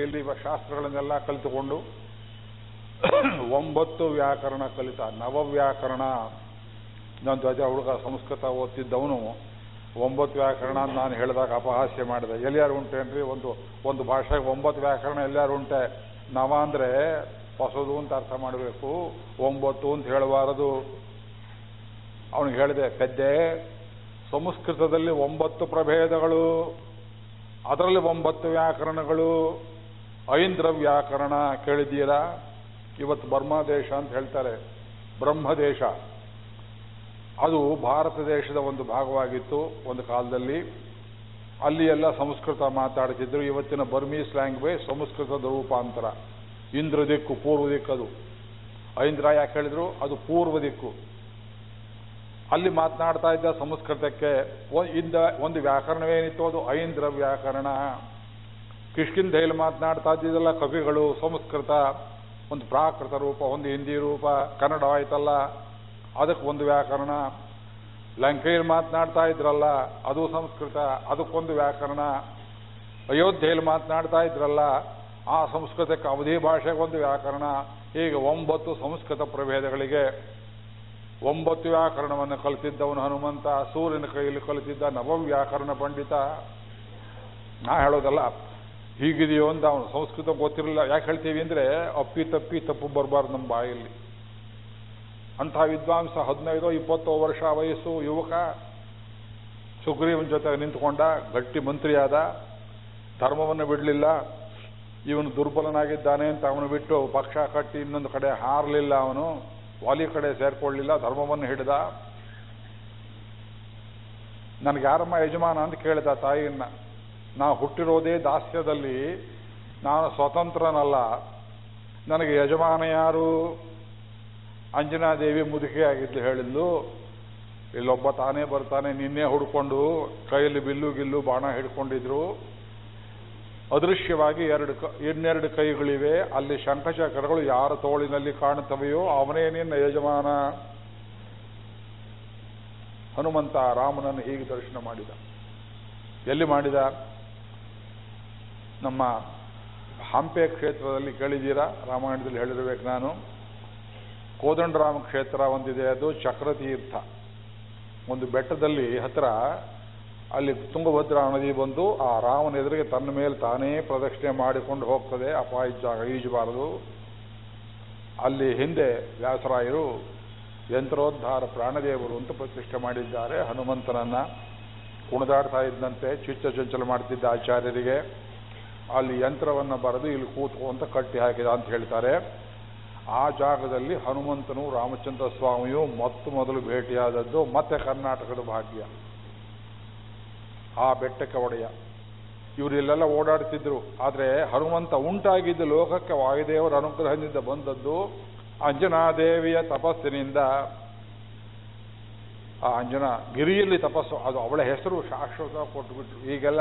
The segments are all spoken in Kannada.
ಇಲ್ಲಿ ಶಾಸ್ತ್ರಗಳನ್ನೆಲ್ಲ ಕಲಿತುಕೊಂಡು ಒಂಬತ್ತು ವ್ಯಾಕರಣ ಕಲಿತ, ನವವ್ಯಾಕರಣ. ನನ್ನ ಧ್ವಜ ಹುಡುಗ ಸಂಸ್ಕೃತ ಓದ್ತಿದ್ದವನು, ಒಂಬತ್ತು ವ್ಯಾಕರಣ ನಾನು ಹೇಳಿದಾಗ ಅಪಹಾಸ್ಯ ಮಾಡಿದೆ. ಎಲ್ಲಿಯಾರು ಉಂಟೇನ್ರಿ ಒಂದು ಒಂದು ಭಾಷೆಗೆ ಒಂಬತ್ತು ವ್ಯಾಕರಣ ಎಲ್ಲಾರು ಉಂಟೆ? ನವ ಅಂದರೆ ಹೊಸದು ಅಂತ ಅರ್ಥ ಮಾಡಬೇಕು, ಒಂಬತ್ತು ಅಂತ ಹೇಳಬಾರದು. ಅವನಿಗೆ ಹೇಳಿದೆ ಪೆದ್ದೆ ಸಂಸ್ಕೃತದಲ್ಲಿ ಒಂಬತ್ತು ಪ್ರಭೇದಗಳು, ಅದರಲ್ಲಿ ಒಂಬತ್ತು ವ್ಯಾಕರಣಗಳು. ಐಂದ್ರ ವ್ಯಾಕರಣ ಕೇಳಿದ್ದೀರಾ? ಇವತ್ತು ಬರ್ಮಾ ದೇಶ ಅಂತ ಹೇಳ್ತಾರೆ. ಬ್ರಹ್ಮ ದೇಶ. ಅದು ಭಾರತ ದೇಶದ ಒಂದು ಭಾಗವಾಗಿತ್ತು ಒಂದು ಕಾಲದಲ್ಲಿ. ಅಲ್ಲಿ ಎಲ್ಲ ಸಂಸ್ಕೃತ ಮಾತಾಡ್ತಿದ್ರು. ಇವತ್ತಿನ ಬರ್ಮೀಸ್ ಲ್ಯಾಂಗ್ವೇಜ್ ಸಂಸ್ಕೃತದ ರೂಪಾಂತರ. ಇಂದ್ರ ದಿಕ್ಕು, ಪೂರ್ವ ಅದು. ಐಂದ್ರ ಯಾಕೆ ಹೇಳಿದ್ರು? ಅದು ಪೂರ್ವ ದಿಕ್ಕು. ಅಲ್ಲಿ ಮಾತನಾಡ್ತಾ ಇದ್ದ ಸಂಸ್ಕೃತಕ್ಕೆ ಇಂದ ಒಂದು ವ್ಯಾಕರಣವೇನಿತ್ತು? ಅದು ಐಂದ್ರ ವ್ಯಾಕರಣ ಕಿಷ್ಕಿಂಧೆಯಲ್ಲಿ ಮಾತನಾಡ್ತಾ ಇದ್ದಿದ್ದೆಲ್ಲ ಕವಿಗಳು, ಸಂಸ್ಕೃತ, ಒಂದು ಪ್ರಾಕೃತ ರೂಪ, ಒಂದು ಹಿಂದಿ ರೂಪ, ಕನ್ನಡ ಆಯ್ತಲ್ಲ, ಅದಕ್ಕೆ ಒಂದು ವ್ಯಾಕರಣ. ಲಂಕೆಯಲ್ಲಿ ಮಾತನಾಡ್ತಾ ಇದ್ರಲ್ಲ, ಅದು ಸಂಸ್ಕೃತ, ಅದಕ್ಕೊಂದು ವ್ಯಾಕರಣ. ಅಯೋಧ್ಯೆಯಲ್ಲಿ ಮಾತನಾಡ್ತಾ ಇದ್ರಲ್ಲ, ಆ ಸಂಸ್ಕೃತಕ್ಕೆ ಅವಧಿ ಭಾಷೆಗೊಂದು ವ್ಯಾಕರಣ. ಹೀಗೆ ಒಂಬತ್ತು ಸಂಸ್ಕೃತ ಪ್ರಭೇದಗಳಿಗೆ ಒಂಬತ್ತು ವ್ಯಾಕರಣವನ್ನು ಕಲಿತಿದ್ದವನು ಹನುಮಂತ, ಸೂರ್ಯನ ಕೈಯಲ್ಲಿ ಕಲಿತಿದ್ದ ನವವ್ಯಾಕರಣ ಪಂಡಿತ. ನಾ ಹೇಳೋದಲ್ಲ ಹೀಗಿದೆಯೋ ಅಂತ ಅವನು ಸಂಸ್ಕೃತ ಗೊತ್ತಿರಲಿಲ್ಲ. ಯಾಕೆ ಹೇಳ್ತೀವಿ ಅಂದರೆ, ಅಪ್ಪಿ ತಪ್ಪಿ ತಪ್ಪು ಬರಬಾರ್ದು ನಮ್ಮ ಬಾಯಲ್ಲಿ. ಅಂಥ ವಿದ್ವಾಂಸ ಹದಿನೈದೋ ಇಪ್ಪತ್ತೋ ವರ್ಷ ವಯಸ್ಸು ಯುವಕ ಸುಗ್ರೀವನ ಜೊತೆ ನಿಂತ್ಕೊಂಡ, ಗಟ್ಟಿ ಮಂತ್ರಿಯಾದ, ಧರ್ಮವನ್ನು ಬಿಡಲಿಲ್ಲ, ಇವನು ದುರ್ಬಲನಾಗಿದ್ದಾನೆ ಅಂತ ಅವನು ಬಿಟ್ಟು ಪಕ್ಷ ಕಟ್ಟಿ ಇನ್ನೊಂದು ಕಡೆ ಹಾರಲಿಲ್ಲ ಅವನು, ವಾಲಿ ಕಡೆ ಸೇರ್ಕೊಳ್ಳಿಲ್ಲ, ಧರ್ಮವನ್ನು ಹಿಡಿದ. ನನಗೆ ಯಾರಮ್ಮ ಯಜಮಾನ ಅಂತ ಕೇಳಿದ ತಾಯಿಯನ್ನ. ನಾ ಹುಟ್ಟಿರೋದೇ ದಾಸ್ಯದಲ್ಲಿ ನಾನು ಸ್ವತಂತ್ರನಲ್ಲ. ನನಗೆ ಯಜಮಾನ ಯಾರು? ಅಂಜನಾದೇವಿ ಮುದುಕೆಯಾಗಿದ್ದು ಹೇಳಿದ್ಲು. ಇಲ್ಲೊಬ್ಬ ತಾನೇ ಬರ್ತಾನೆ, ನಿನ್ನೆ ಹುಡ್ಕೊಂಡು ಕೈಯಲ್ಲಿ ಬಿಲ್ಲು ಗಿಲ್ಲು ಬಾಣ ಹಿಡ್ಕೊಂಡಿದ್ರು. ಅದೃಶ್ಯವಾಗಿ ಎರಡು ಇನ್ನೆರಡು ಕೈಗಳಿವೆ. ಅಲ್ಲಿ ಶಂಖಚಕ್ರಗಳು ಯಾರ ತೋಳಿನಲ್ಲಿ ಕಾಣುತ್ತವೆಯೋ ಅವನೇ ನಿನ್ನ ಯಜಮಾನ. ಹನುಮಂತ ರಾಮನನ್ನು ಹೀಗೆ ದರ್ಶನ ಮಾಡಿದ. ಎಲ್ಲಿ ಮಾಡಿದ? ನಮ್ಮ ಹಂಪೆ ಕ್ಷೇತ್ರದಲ್ಲಿ ಕೇಳಿದ್ದೀರಾ? ರಾಮಾಯಣದಲ್ಲಿ ಹೇಳಿರ್ಬೇಕು ನಾನು. ಕೋದಂಡರಾಮ ಕ್ಷೇತ್ರ ಒಂದಿದೆ, ಅದು ಚಕ್ರತೀರ್ಥ. ಒಂದು ಬೆಟ್ಟದಲ್ಲಿ ಹತ್ರ ಅಲ್ಲಿ ತುಂಗಭದ್ರಾ ನದಿ ಬಂದು ಆ ರಾಮನ ಎದುರಿಗೆ ತನ್ನ ಮೇಲೆ ತಾನೇ ಪ್ರದಕ್ಷಿಣೆ ಮಾಡಿಕೊಂಡು ಹೋಗ್ತದೆ, ಅಪಾಯ ಜಾಗ ಈಜಬಾರದು. ಅಲ್ಲಿ ಹಿಂದೆ ವ್ಯಾಸರಾಯರು ಯಂತ್ರೋದ್ಧಾರ ಪ್ರಾಣದೇವರು ಅಂತ ಪ್ರತಿಷ್ಠೆ ಮಾಡಿದ್ದಾರೆ, ಹನುಮಂತನನ್ನ ಕುಣಿದಾಡ್ತಾ ಇದ್ದಂತೆ, ಚಿಚ್ಚ ಚಂಚಲ ಮಾಡ್ತಿದ್ದ ಆಚಾರ್ಯರಿಗೆ. ಅಲ್ಲಿ ಯಂತ್ರವನ್ನು ಬರೆದು ಇಲ್ಲಿ ಕೂತ್ಕೋ ಅಂತ ಕಟ್ಟಿ ಹಾಕಿದ ಅಂತ ಹೇಳ್ತಾರೆ. ಆ ಜಾಗದಲ್ಲಿ ಹನುಮಂತನು ರಾಮಚಂದ್ರ ಸ್ವಾಮಿಯು ಮತ್ತು ಮೊದಲು ಭೇಟಿಯಾದದ್ದು ಮತ್ತೆ ಕರ್ನಾಟಕದ ಭಾಗ್ಯ. ಆ ಬೆಟ್ಟಕ್ಕೆ ಒಡೆಯ. ಇವರು ಇಲ್ಲೆಲ್ಲ ಓಡಾಡ್ತಿದ್ರು. ಆದರೆ ಹನುಮಂತ ಉಂಟಾಗಿದ್ದ ಲೋಕಕ್ಕೆ ವಾಯುದೇವರ ಅನುಗ್ರಹದಿಂದ ಬಂದದ್ದು ಅಂಜನಾದೇವಿಯ ತಪಸ್ಸಿನಿಂದ. ಆ ಅಂಜನಾ ಗಿರಿಯಲ್ಲಿ ತಪಸ್ಸು, ಅದು ಅವಳ ಹೆಸರು ಶಾಶ್ವತ ಕೊಟ್ಟುಬಿಟ್ರು ಈಗೆಲ್ಲ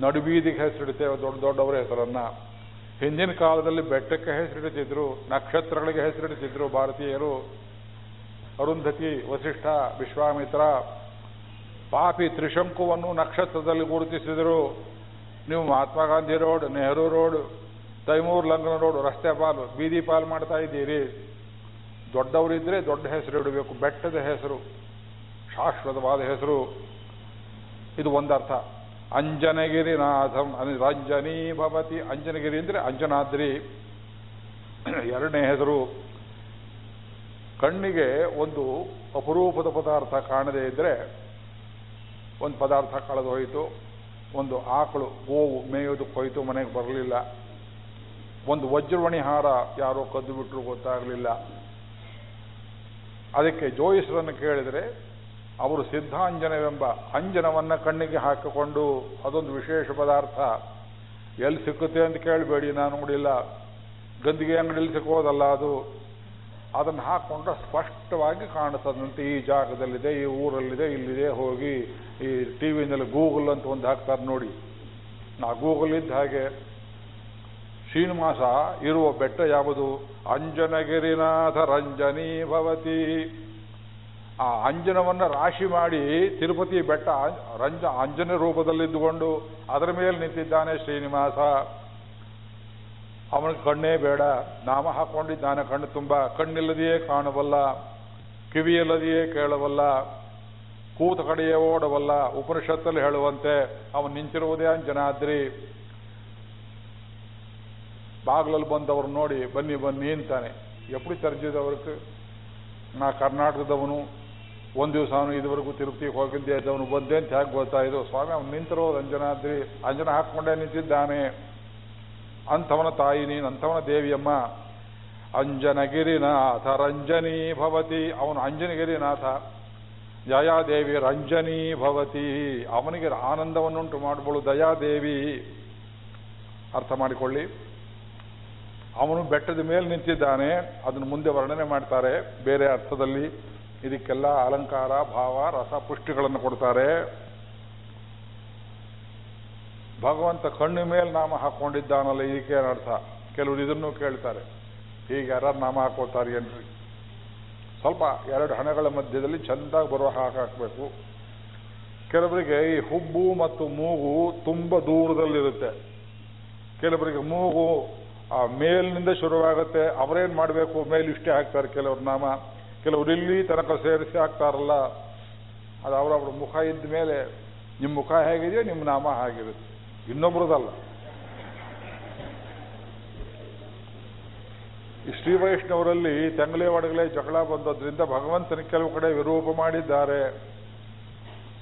ನಡುಬೀದಿಗೆ ಹೆಸರಿಡ್ತೇವೆ ದೊಡ್ಡ ದೊಡ್ಡವರ ಹೆಸರನ್ನ. ಹಿಂದಿನ ಕಾಲದಲ್ಲಿ ಬೆಟ್ಟಕ್ಕೆ ಹೆಸರಿಡುತ್ತಿದ್ರು, ನಕ್ಷತ್ರಗಳಿಗೆ ಹೆಸರಿಡುತ್ತಿದ್ರು ಭಾರತೀಯರು. ಅರುಂಧತಿ, ವಸಿಷ್ಠ, ವಿಶ್ವಾಮಿತ್ರ, ಪಾಪಿ ತ್ರಿಶಂಕುವನ್ನು ನಕ್ಷತ್ರದಲ್ಲಿ ಗುರುತಿಸಿದರು. ನೀವು ಮಹಾತ್ಮ ಗಾಂಧಿ ರೋಡ್, ನೆಹರು ರೋಡ್, ತೈಮೂರ್ ಲಂಗನ ರೋಡ್, ರಸ್ತೆ ಪಾಲು, ಬೀದಿ ಪಾಲು ಮಾಡ್ತಾ ಇದ್ದೀರಿ. ದೊಡ್ಡವರಿದ್ರೆ ದೊಡ್ಡ ಹೆಸರು ಇಡಬೇಕು, ಬೆಟ್ಟದ ಹೆಸರು, ಶಾಶ್ವತವಾದ ಹೆಸರು. ಇದು ಒಂದರ್ಥ. ಅಂಜನಗಿರಿನಾಥಂ, ಅಂದ್ರೆ ರಂಜನೀ ಭವತಿ, ಅಂಜನಗಿರಿ ಅಂದರೆ ಅಂಜನಾದ್ರಿ. ಎರಡನೇ ಹೆಸರು. ಕಣ್ಣಿಗೆ ಒಂದು ಅಪರೂಪದ ಪದಾರ್ಥ ಕಾಣದೇ ಇದ್ರೆ ಒಂದು ಪದಾರ್ಥ ಕಳೆದು ಹೋಯಿತು. ಒಂದು ಆಕಳು, ಗೋವು ಮೇಯೋದಕ್ಕೆ ಹೋಯಿತು, ಮನೆಗೆ ಬರಲಿಲ್ಲ. ಒಂದು ವಜ್ರವಣಿ ಹಾರ ಯಾರೋ ಕದ್ದು ಬಿಟ್ಟರು ಗೊತ್ತಾಗಲಿಲ್ಲ. ಅದಕ್ಕೆ ಜೋಯಿಸರನ್ನು ಕೇಳಿದರೆ ಅವರು ಸಿದ್ಧಾಂಜನವೆಂಬ ಅಂಜನವನ್ನು ಕಣ್ಣಿಗೆ ಹಾಕಿಕೊಂಡು ಅದೊಂದು ವಿಶೇಷ ಪದಾರ್ಥ. ಎಲ್ಲಿ ಸಿಕ್ಕುತ್ತೆ ಅಂತ ಕೇಳಬೇಡಿ, ನಾನು ನೋಡಿಲ್ಲ. ಗಂದಿಗೆ ಅಂಗಡಿಯಲ್ಲಿ ಸಿಕ್ಕೋದಲ್ಲ ಅದು. ಅದನ್ನು ಹಾಕೊಂಡ್ರೆ ಸ್ಪಷ್ಟವಾಗಿ ಕಾಣಿಸ್ತದಂತೆ ಈ ಜಾಗದಲ್ಲಿದೆ, ಈ ಊರಲ್ಲಿದೆ, ಇಲ್ಲಿದೆ, ಹೋಗಿ ಈ ಟಿ ವಿನಲ್ಲಿ ಗೂಗಲ್ ಅಂತ ಒಂದು ಹಾಕ್ತಾರೆ ನೋಡಿ. ನಾ ಗೂಗಲ್ ಇದ್ದ ಹಾಗೆ. ಶ್ರೀನಿವಾಸ ಇರುವ ಬೆಟ್ಟ ಯಾವುದು? ಅಂಜನಗಿರಿನಾಥ ರಂಜನೀ ಭವತಿ. ಆ ಅಂಜನವನ್ನು ರಾಶಿ ಮಾಡಿ ತಿರುಪತಿ ಬೆಟ್ಟ ರಂಜ ಅಂಜನ ರೂಪದಲ್ಲಿದ್ದುಕೊಂಡು ಅದರ ಮೇಲೆ ನಿಂತಿದ್ದಾನೆ ಶ್ರೀನಿವಾಸ. ಅವನ ಕಣ್ಣೇ ಬೇಡ. ನಾಮ ಹಾಕೊಂಡಿದ್ದಾನೆ ಕಣ್ಣು ತುಂಬ. ಕಣ್ಣಿಲ್ಲದೆಯೇ ಕಾಣಬಲ್ಲ, ಕಿವಿಯಲ್ಲದೆಯೇ ಕೇಳಬಲ್ಲ, ಕೂತ ಕಡೆಯೇ ಓಡಬಲ್ಲ, ಉಪನಿಷತ್ತಲ್ಲಿ ಹೇಳುವಂತೆ ಅವನು ನಿಂತಿರುವುದೇ ಅಂಜನಾದ್ರಿ. ಬಾಗ್ಲಲ್ಲಿ ಬಂದವರು ನೋಡಿ, ಬನ್ನಿ ಬನ್ನಿ ಅಂತಾನೆ. ಎಪ್ಪಡಿ ತರ್ಜಿದವರ್ಕು ನಾ ಕರ್ನಾಟಕದವನು. ಒಂದು ದಿವಸ ಅವನು ಇದುವರೆಗೂ ತಿರುಪತಿಗೆ ಹೋಗಿದ್ದೆ ಅವನು ಬಂದೆ ಅಂತ ಹೇಗೆ ಗೊತ್ತಾಯಿತು ಸ್ವಾಮಿ, ಅವನು ನಿಂತಿರೋ ಅಂಜನಾದ್ರಿ ಅಂಜನ ಹಾಕ್ಕೊಂಡೆ ನಿಂತಿದ್ದಾನೆ. ಅಂಥವನ ತಾಯಿ ನೀನು, ಅಂಥವನ ದೇವಿಯಮ್ಮ. ಅಂಜನಗಿರಿನಾಥ ರಂಜನೀ ಭವತಿ. ಅವನು ಅಂಜನಗಿರಿನಾಥ. ಜಯಾದೇವಿ ರಂಜನೀ ಭವತಿ. ಅವನಿಗೆ ಆನಂದವನ್ನುಂಟು ಮಾಡಬಳು ದಯಾದೇವಿ. ಅರ್ಥ ಮಾಡಿಕೊಳ್ಳಿ. ಅವನು ಬೆಟ್ಟದ ಮೇಲೆ ನಿಂತಿದ್ದಾನೆ. ಅದನ್ನು ಮುಂದೆ ವರ್ಣನೆ ಮಾಡ್ತಾರೆ. ಬೇರೆ ಅರ್ಥದಲ್ಲಿ ಇದಕ್ಕೆಲ್ಲ ಅಲಂಕಾರ, ಭಾವ, ರಸ ಪುಷ್ಟಿಗಳನ್ನು ಕೊಡ್ತಾರೆ. ಭಗವಂತ ಕಣ್ಣು ಮೇಲೆ ನಾಮ ಹಾಕೊಂಡಿದ್ದಾನಲ್ಲ, ಇದಕ್ಕೆ ಅರ್ಥ? ಕೆಲವರು ಇದನ್ನು ಕೇಳ್ತಾರೆ. ಹೀಗೆ ಯಾರು ನಾಮ ಹಾಕೋತಾರೆ ಏನ್ರಿ? ಸ್ವಲ್ಪ ಎರಡು ಹಣಗಳ ಮಧ್ಯದಲ್ಲಿ ಚೆಂದಾಗಿ ಬರುವ ಹಾಕಬೇಕು. ಕೆಲವರಿಗೆ ಈ ಹುಬ್ಬು ಮತ್ತು ಮೂಗು ತುಂಬ ದೂರದಲ್ಲಿರುತ್ತೆ. ಕೆಲವರಿಗೆ ಮೂಗು ಆ ಮೇಲಿನಿಂದ ಶುರುವಾಗುತ್ತೆ, ಅವರೇನ್ ಮಾಡಬೇಕು? ಮೇಲಿಷ್ಟೇ ಹಾಕ್ತಾರೆ ಕೆಲವರು ನಾಮ. ಕೆಲವರು ಇಲ್ಲಿ ತನಕ ಸೇರಿಸಿ ಹಾಕ್ತಾರಲ್ಲ ಅದು ಅವರವ್ರ ಮುಖ ಇದ್ದ ಮೇಲೆ ನಿಮ್ಮ ಮುಖ ಹೇಗಿದೆಯೋ ನಿಮ್ಮ ನಾಮ ಹಾಗಿರುತ್ತೆ. ಇನ್ನೊಬ್ರದಲ್ಲ. ಶ್ರೀ ವೈಷ್ಣವರಲ್ಲಿ ತೆಂಗಲೆ ಒಡಗಲೆ ಜಗಳ ಬಂದದ್ರಿಂದ ಭಗವಂತನ ಕೆಲವು ಕಡೆ ವಿರೂಪ ಮಾಡಿದ್ದಾರೆ.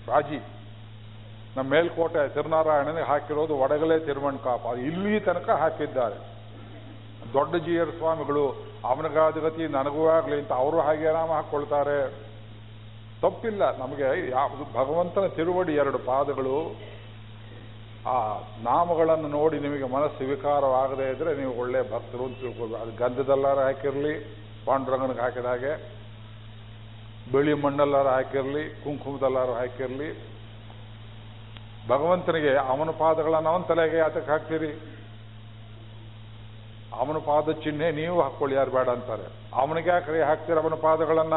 ರಾಜಿ, ನಮ್ಮ ಮೇಲ್ಕೋಟೆ ತಿರುನಾರಾಯಣನಿಗೆ ಹಾಕಿರೋದು ಒಡಗಲೆ ತಿರುಮಣ್ಕಾಪ ಅದು ಇಲ್ಲಿ ತನಕ ಹಾಕಿದ್ದಾರೆ. ದೊಡ್ಡ ಜಿಯರ್ ಸ್ವಾಮಿಗಳು ಅವನಿಗಾದಗತಿ ನನಗೂ ಆಗಲಿ ಅಂತ ಅವರು ಹಾಗೆ ನಾಮ ಹಾಕ್ಕೊಳ್ತಾರೆ. ತಪ್ಪಿಲ್ಲ. ನಮಗೆ ಯಾವುದು ಭಗವಂತನ ತಿರುವಡಿ ಎರಡು ಪಾದಗಳು. ಆ ನಾಮಗಳನ್ನು ನೋಡಿ ನಿಮಗೆ ಮನಸ್ಸು ವಿಕಾರವಾಗದೇ ಇದ್ರೆ ನೀವು ಒಳ್ಳೆ ಭಕ್ತರು ಅಂತ ತಿಳ್ಕೊಳ್ಬೇಕು ಅದು ಗಂಧದಲ್ಲಾರು ಹಾಕಿರಲಿ, ಪಾಂಡುರಂಗನಿಗೆ ಹಾಕಿದ ಹಾಗೆ. ಬಿಳಿ ಮಣ್ಣಲ್ಲಾರು ಹಾಕಿರಲಿ, ಕುಂಕುಮದಲ್ಲಾರು ಹಾಕಿರಲಿ. ಭಗವಂತನಿಗೆ ಅವನ ಪಾದಗಳನ್ನು ಅವನ ತಲೆಗೆ ಯಾತಕ್ಕೆ ಹಾಕ್ತೀರಿ? ಅವನ ಪಾದ ಚಿಹ್ನೆ ನೀವು ಹಾಕ್ಕೊಳ್ಳಿ ಯಾರು ಬೇಡ ಅಂತಾರೆ. ಅವನಿಗೆ ಯಾಕೆ ಹಾಕ್ತೀರ ಅವನ ಪಾದಗಳನ್ನ?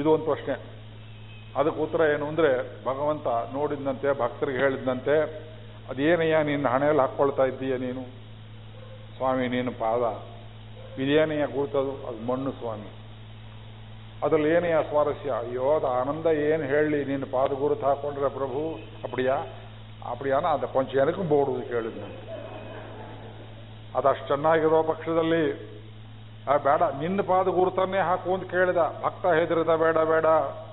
ಇದು ಒಂದು ಪ್ರಶ್ನೆ. ಅದಕ್ಕೆ ಉತ್ತರ ಏನು ಅಂದ್ರೆ, ಭಗವಂತ ನೋಡಿದಂತೆ ಭಕ್ತರಿಗೆ ಹೇಳಿದಂತೆ ಅದೇನಯ್ಯ, ನಿನ್ನ ಹಣೆಯಲ್ಲಿ ಹಾಕ್ಕೊಳ್ತಾ ಇದ್ದೀಯ ನೀನು? ಸ್ವಾಮಿ, ನೀನು ಪಾದ. ಇದೇನಯ್ಯ ಗುರುತದು ಅದು? ಮಣ್ಣು ಸ್ವಾಮಿ. ಅದ್ರಲ್ಲಿ ಏನಯ್ಯ ಸ್ವಾರಸ್ಯ? ಅಯ್ಯೋ, ಅದು ಆನಂದ, ಏನು ಹೇಳಿ, ನೀನು ಪಾದ ಗುರುತು ಹಾಕೊಂಡ್ರೆ ಪ್ರಭು ಅಪ್ಪಡಿಯಾ ಅಪ್ಪಡಿಯಾನ ಅದ ಕೊಂಚ ಏನಕ್ಕೂ ಬೋಡುದು ಕೇಳಿದ್ ನಾನು ಅದಷ್ಟು ಚೆನ್ನಾಗಿರೋ ಪಕ್ಷದಲ್ಲಿ, ಆ, ಬೇಡ, ನಿನ್ನ ಪಾದ ಗುರುತನ್ನೇ ಹಾಕು ಅಂತ ಕೇಳಿದ. ಭಕ್ತ ಹೆದರಿದ, ಬೇಡ ಬೇಡ,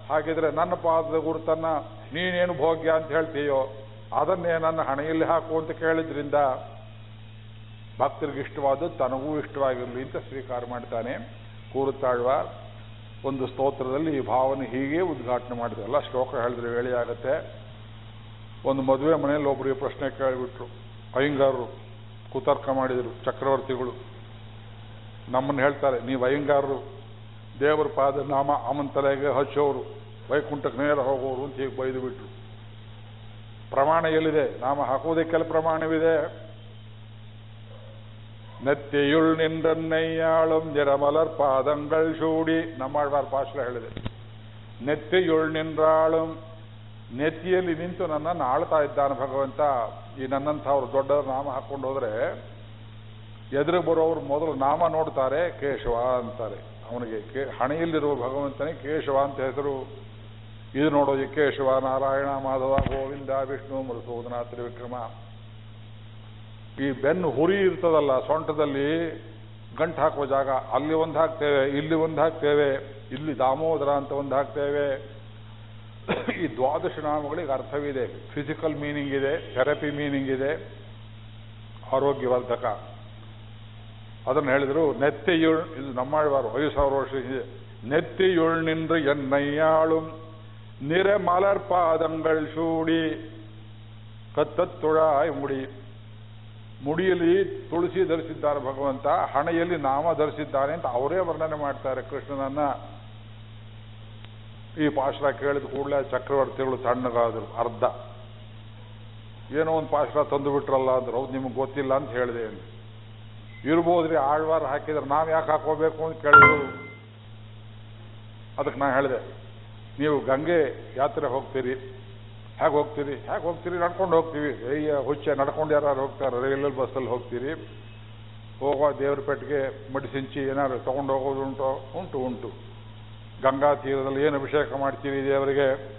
ಹಾಗಿದ್ರೆ ನನ್ನ ಪಾದದ ಗುರುತನ್ನ ನೀನೇನು ಭೋಗ್ಯ ಅಂತ ಹೇಳ್ತೀಯೋ, ಅದನ್ನೇ ನನ್ನ ಹಣೆಯಲ್ಲಿ ಹಾಕು ಅಂತ ಕೇಳಿದ್ರಿಂದ ಭಕ್ತರಿಗೆ ಇಷ್ಟವಾದದ್ದು ತನಗೂ ಇಷ್ಟವಾಗಿರಲಿ ಅಂತ ಸ್ವೀಕಾರ ಮಾಡ್ತಾನೆ. ಕೂರುತ್ತಾಳ್ವ ಒಂದು ಸ್ತೋತ್ರದಲ್ಲಿ ಈ ಭಾವನೆ ಹೀಗೆ ಉದ್ಘಾಟನೆ ಮಾಡಿದೆ. ಎಲ್ಲ ಶ್ಲೋಕ ಹೇಳಿದ್ರೆ ವೇಳೆ ಆಗತ್ತೆ ಒಂದು ಮದುವೆ ಮನೆಯಲ್ಲಿ ಒಬ್ಬರಿಗೆ ಪ್ರಶ್ನೆ ಕೇಳಿಬಿಟ್ರು. ಅಯ್ಯಂಗಾರರು ಕುತರ್ಕ ಮಾಡಿದರು ಚಕ್ರವರ್ತಿಗಳು. ನಮ್ಮನ್ನು ಹೇಳ್ತಾರೆ ನೀವು ಅಯ್ಯಂಗಾರರು ದೇವರ ಪಾದ ನಾಮ ತಲೆಗೆ ಹಚ್ಚೋರು ವೈಕುಂಠಕ್ಕೆ ನೇರ ಹೋಗೋರು ಅಂತ ಹೀಗೆ ಬೈದು ಬಿಟ್ರು? ಪ್ರಮಾಣ ಎಲ್ಲಿದೆ? ನಾಮ ಹಾಕುವುದಕ್ಕೆಲ್ಲ ಪ್ರಮಾಣವಿದೆ. ನೆತ್ತಿಯುಳ್ ನಿன்றನ್ನಯ್ಯಾಳುಂ ನಿರಮಲರ್ ಪಾದಂಗಳ್ ಶೂಡಿ. ನಮ್ಮಾಳ್ವಾರ್ ಪಾಶ್ರ ಹೇಳಿದೆ. ನೆತ್ತಿಯುಳ್ ನಿನ್ರಾಳುಂ ನೆತ್ತಿಯಲ್ಲಿ ನಿಂತು ನನ್ನನ್ನು ಆಳ್ತಾ ಇದ್ದಾನೆ ಭಗವಂತ. ಈ ನನ್ನಂಥವ್ರು ದೊಡ್ಡ ನಾಮ ಹಾಕೊಂಡು ಹೋದ್ರೆ ಎದುರು ಬರೋವ್ರು ಮೊದಲು ನಾಮ ನೋಡ್ತಾರೆ, ಕೇಶವ ಅಂತಾರೆ. ಅವನಿಗೆ ಹಣೆಯಲ್ಲಿರುವ ಭಗವಂತನೇ ಕೇಶವ ಅಂತ ಹೆಸರು. ಇದು ನೋಡೋದು ಕೇಶವ, ನಾರಾಯಣ, ಮಾಧವ, ಗೋವಿಂದ, ವಿಷ್ಣು, ಮಧುಸೂದನ, ತ್ರಿವಿಕ್ರಮ. ಈ ಬೆನ್ನು ಹುರಿ ಇರ್ತದಲ್ಲ, ಸೊಂಟದಲ್ಲಿ ಗಂಟು ಹಾಕುವ ಜಾಗ. ಅಲ್ಲಿ ಒಂದು ಹಾಕ್ತೇವೆ ಇಲ್ಲಿ ಒಂದು ಹಾಕ್ತೇವೆ ಇಲ್ಲಿ ದಾಮೋದರ ಅಂತ ಒಂದು ಹಾಕ್ತೇವೆ ಈ ದ್ವಾದಶ ನಾಮಗಳಿಗೆ ಅರ್ಥವಿದೆ. ಫಿಸಿಕಲ್ ಮೀನಿಂಗ್ ಇದೆ ಥೆರಪಿ ಮೀನಿಂಗ್ ಇದೆ, ಆರೋಗ್ಯವರ್ಧಕ. ಅದನ್ನು ಹೇಳಿದ್ರು, ನೆತ್ತೆಯುಳ್, ಇದು ನಮ್ಮಾಳ್ವಾರು ಐದು ಸಾವಿರ ವರ್ಷ ಇದೆ ನಿன்று ಎನ್ನಯ್ಯಾಳು, ನಿರೆ ಮಲರ್ಪಾದಂಗಳ್ ಶೂಡಿ ಶೂಡಿ ಕತ್ತತ್ತುಳಾಯ್ ಮುಡಿ. ಮುಡಿಯಲ್ಲಿ ತುಳಸಿ ಧರಿಸಿದ್ದಾರೆ ಭಗವಂತ, ಹಣೆಯಲ್ಲಿ ನಾಮ ಧರಿಸಿದ್ದಾನೆ ಅಂತ ಅವರೇ ವರ್ಣನೆ ಮಾಡ್ತಾರೆ ಕೃಷ್ಣನನ್ನ. ಈ ಪಾಶ್ರ ಕೇಳಿದ ಕೂಡಲೇ ಚಕ್ರವರ್ತಿಗಳು ತಣ್ಣಗಾದರು ಅರ್ಧ. ಏನೋ ಒಂದು ಪಾಶ್ರ ತಂದು ಬಿಟ್ರಲ್ಲ ಅಂದ್ರು, ಹೌದು ನಿಮ್ಗೆ ಗೊತ್ತಿಲ್ಲ ಅಂತ ಹೇಳಿದೆ ಇರ್ಬೋದ್ರಿ, ಆಳ್ವಾರ ಹಾಕಿದ್ರೆ ನಾವು ಯಾಕೆ ಹಾಕೋಬೇಕು ಅಂತ ಕೇಳಿದ್ರು. ಅದಕ್ಕೆ ನಾನು ಹೇಳಿದೆ, ನೀವು ಗಂಗೆ ಯಾತ್ರೆ ಹೋಗ್ತೀರಿ? ಹೇಗೆ ಹೋಗ್ತೀರಿ? ಹೇಗೆ ಹೋಗ್ತೀರಿ? ನಡ್ಕೊಂಡು ಹೋಗ್ತೀವಿ. ಅಯ್ಯ ಹುಚ್ಚೆ, ನಡ್ಕೊಂಡು ಯಾರು ಹೋಗ್ತಾರೆ? ರೈಲಲ್ಲಿ ಬಸ್ಸಲ್ಲಿ ಹೋಗ್ತೀರಿ? ಹೋಗೋ ದೇವ್ರಪೇಟೆಗೆ ಮಡಿಸಿಂಚಿ ಏನಾದ್ರು ತೊಗೊಂಡು ಹೋಗೋದು ಉಂಟು? ಉಂಟು ಉಂಟು. ಗಂಗಾ ತೀರದಲ್ಲಿ ಏನು ಅಭಿಷೇಕ ಮಾಡ್ತೀವಿ ದೇವರಿಗೆ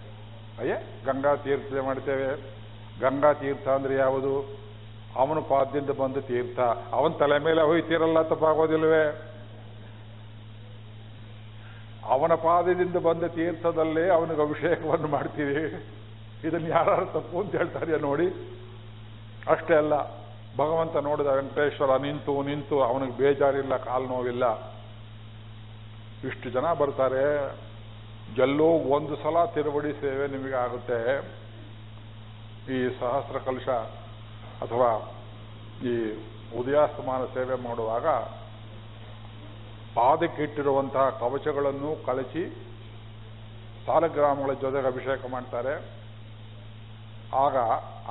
ಅಯ್ಯ, ಗಂಗಾ ತೀರ್ಥ ಮಾಡ್ತೇವೆ. ಗಂಗಾ ತೀರ್ಥ ಅಂದ್ರೆ ಯಾವುದು? ಅವನು ಪಾದದಿಂದ ಬಂದ ತೀರ್ಥ. ಅವನ ತಲೆ ಮೇಲೆ ಹೋಯ್ತೀರಲ್ಲ ತಪ್ಪಾಗೋದಿಲ್ವೇ? ಅವನ ಪಾದದಿಂದ ಬಂದ ತೀರ್ಥದಲ್ಲೇ ಅವನಿಗೆ ಅಭಿಷೇಕವನ್ನು ಮಾಡ್ತೀವಿ ಇದನ್ನು ಯಾರು ತಪ್ಪು ಅಂತ ಹೇಳ್ತಾರೆ ನೋಡಿ. ಅಷ್ಟೇ ಅಲ್ಲ, ಭಗವಂತ ನೋಡಿದ ವೆಂಕಟೇಶ್ವರ ನಿಂತು ನಿಂತು ಅವನಿಗೆ ಬೇಜಾರಿಲ್ಲ ಕಾಲು ನೋವಿಲ್ಲ ಇಷ್ಟು ಜನ ಬರ್ತಾರೆ ಎಲ್ಲೋ ಒಂದು ಸಲ ತಿರುವಡಿ ಸೇವೆ ನಿಮಗೆ ಆಗುತ್ತೆ. ಈ ಸಹಸ್ರ ಕಲಶ ಅಥವಾ ಈ ಉದಯಾಸ್ತಮಾನ ಸೇವೆ ಮಾಡುವಾಗ ಪಾದಕ್ಕಿಟ್ಟಿರುವಂತಹ ಕವಚಗಳನ್ನು ಕಳಚಿ ಸಾಲಗ್ರಾಮಗಳ ಜೊತೆಗೆ ಅಭಿಷೇಕ ಮಾಡ್ತಾರೆ. ಆಗ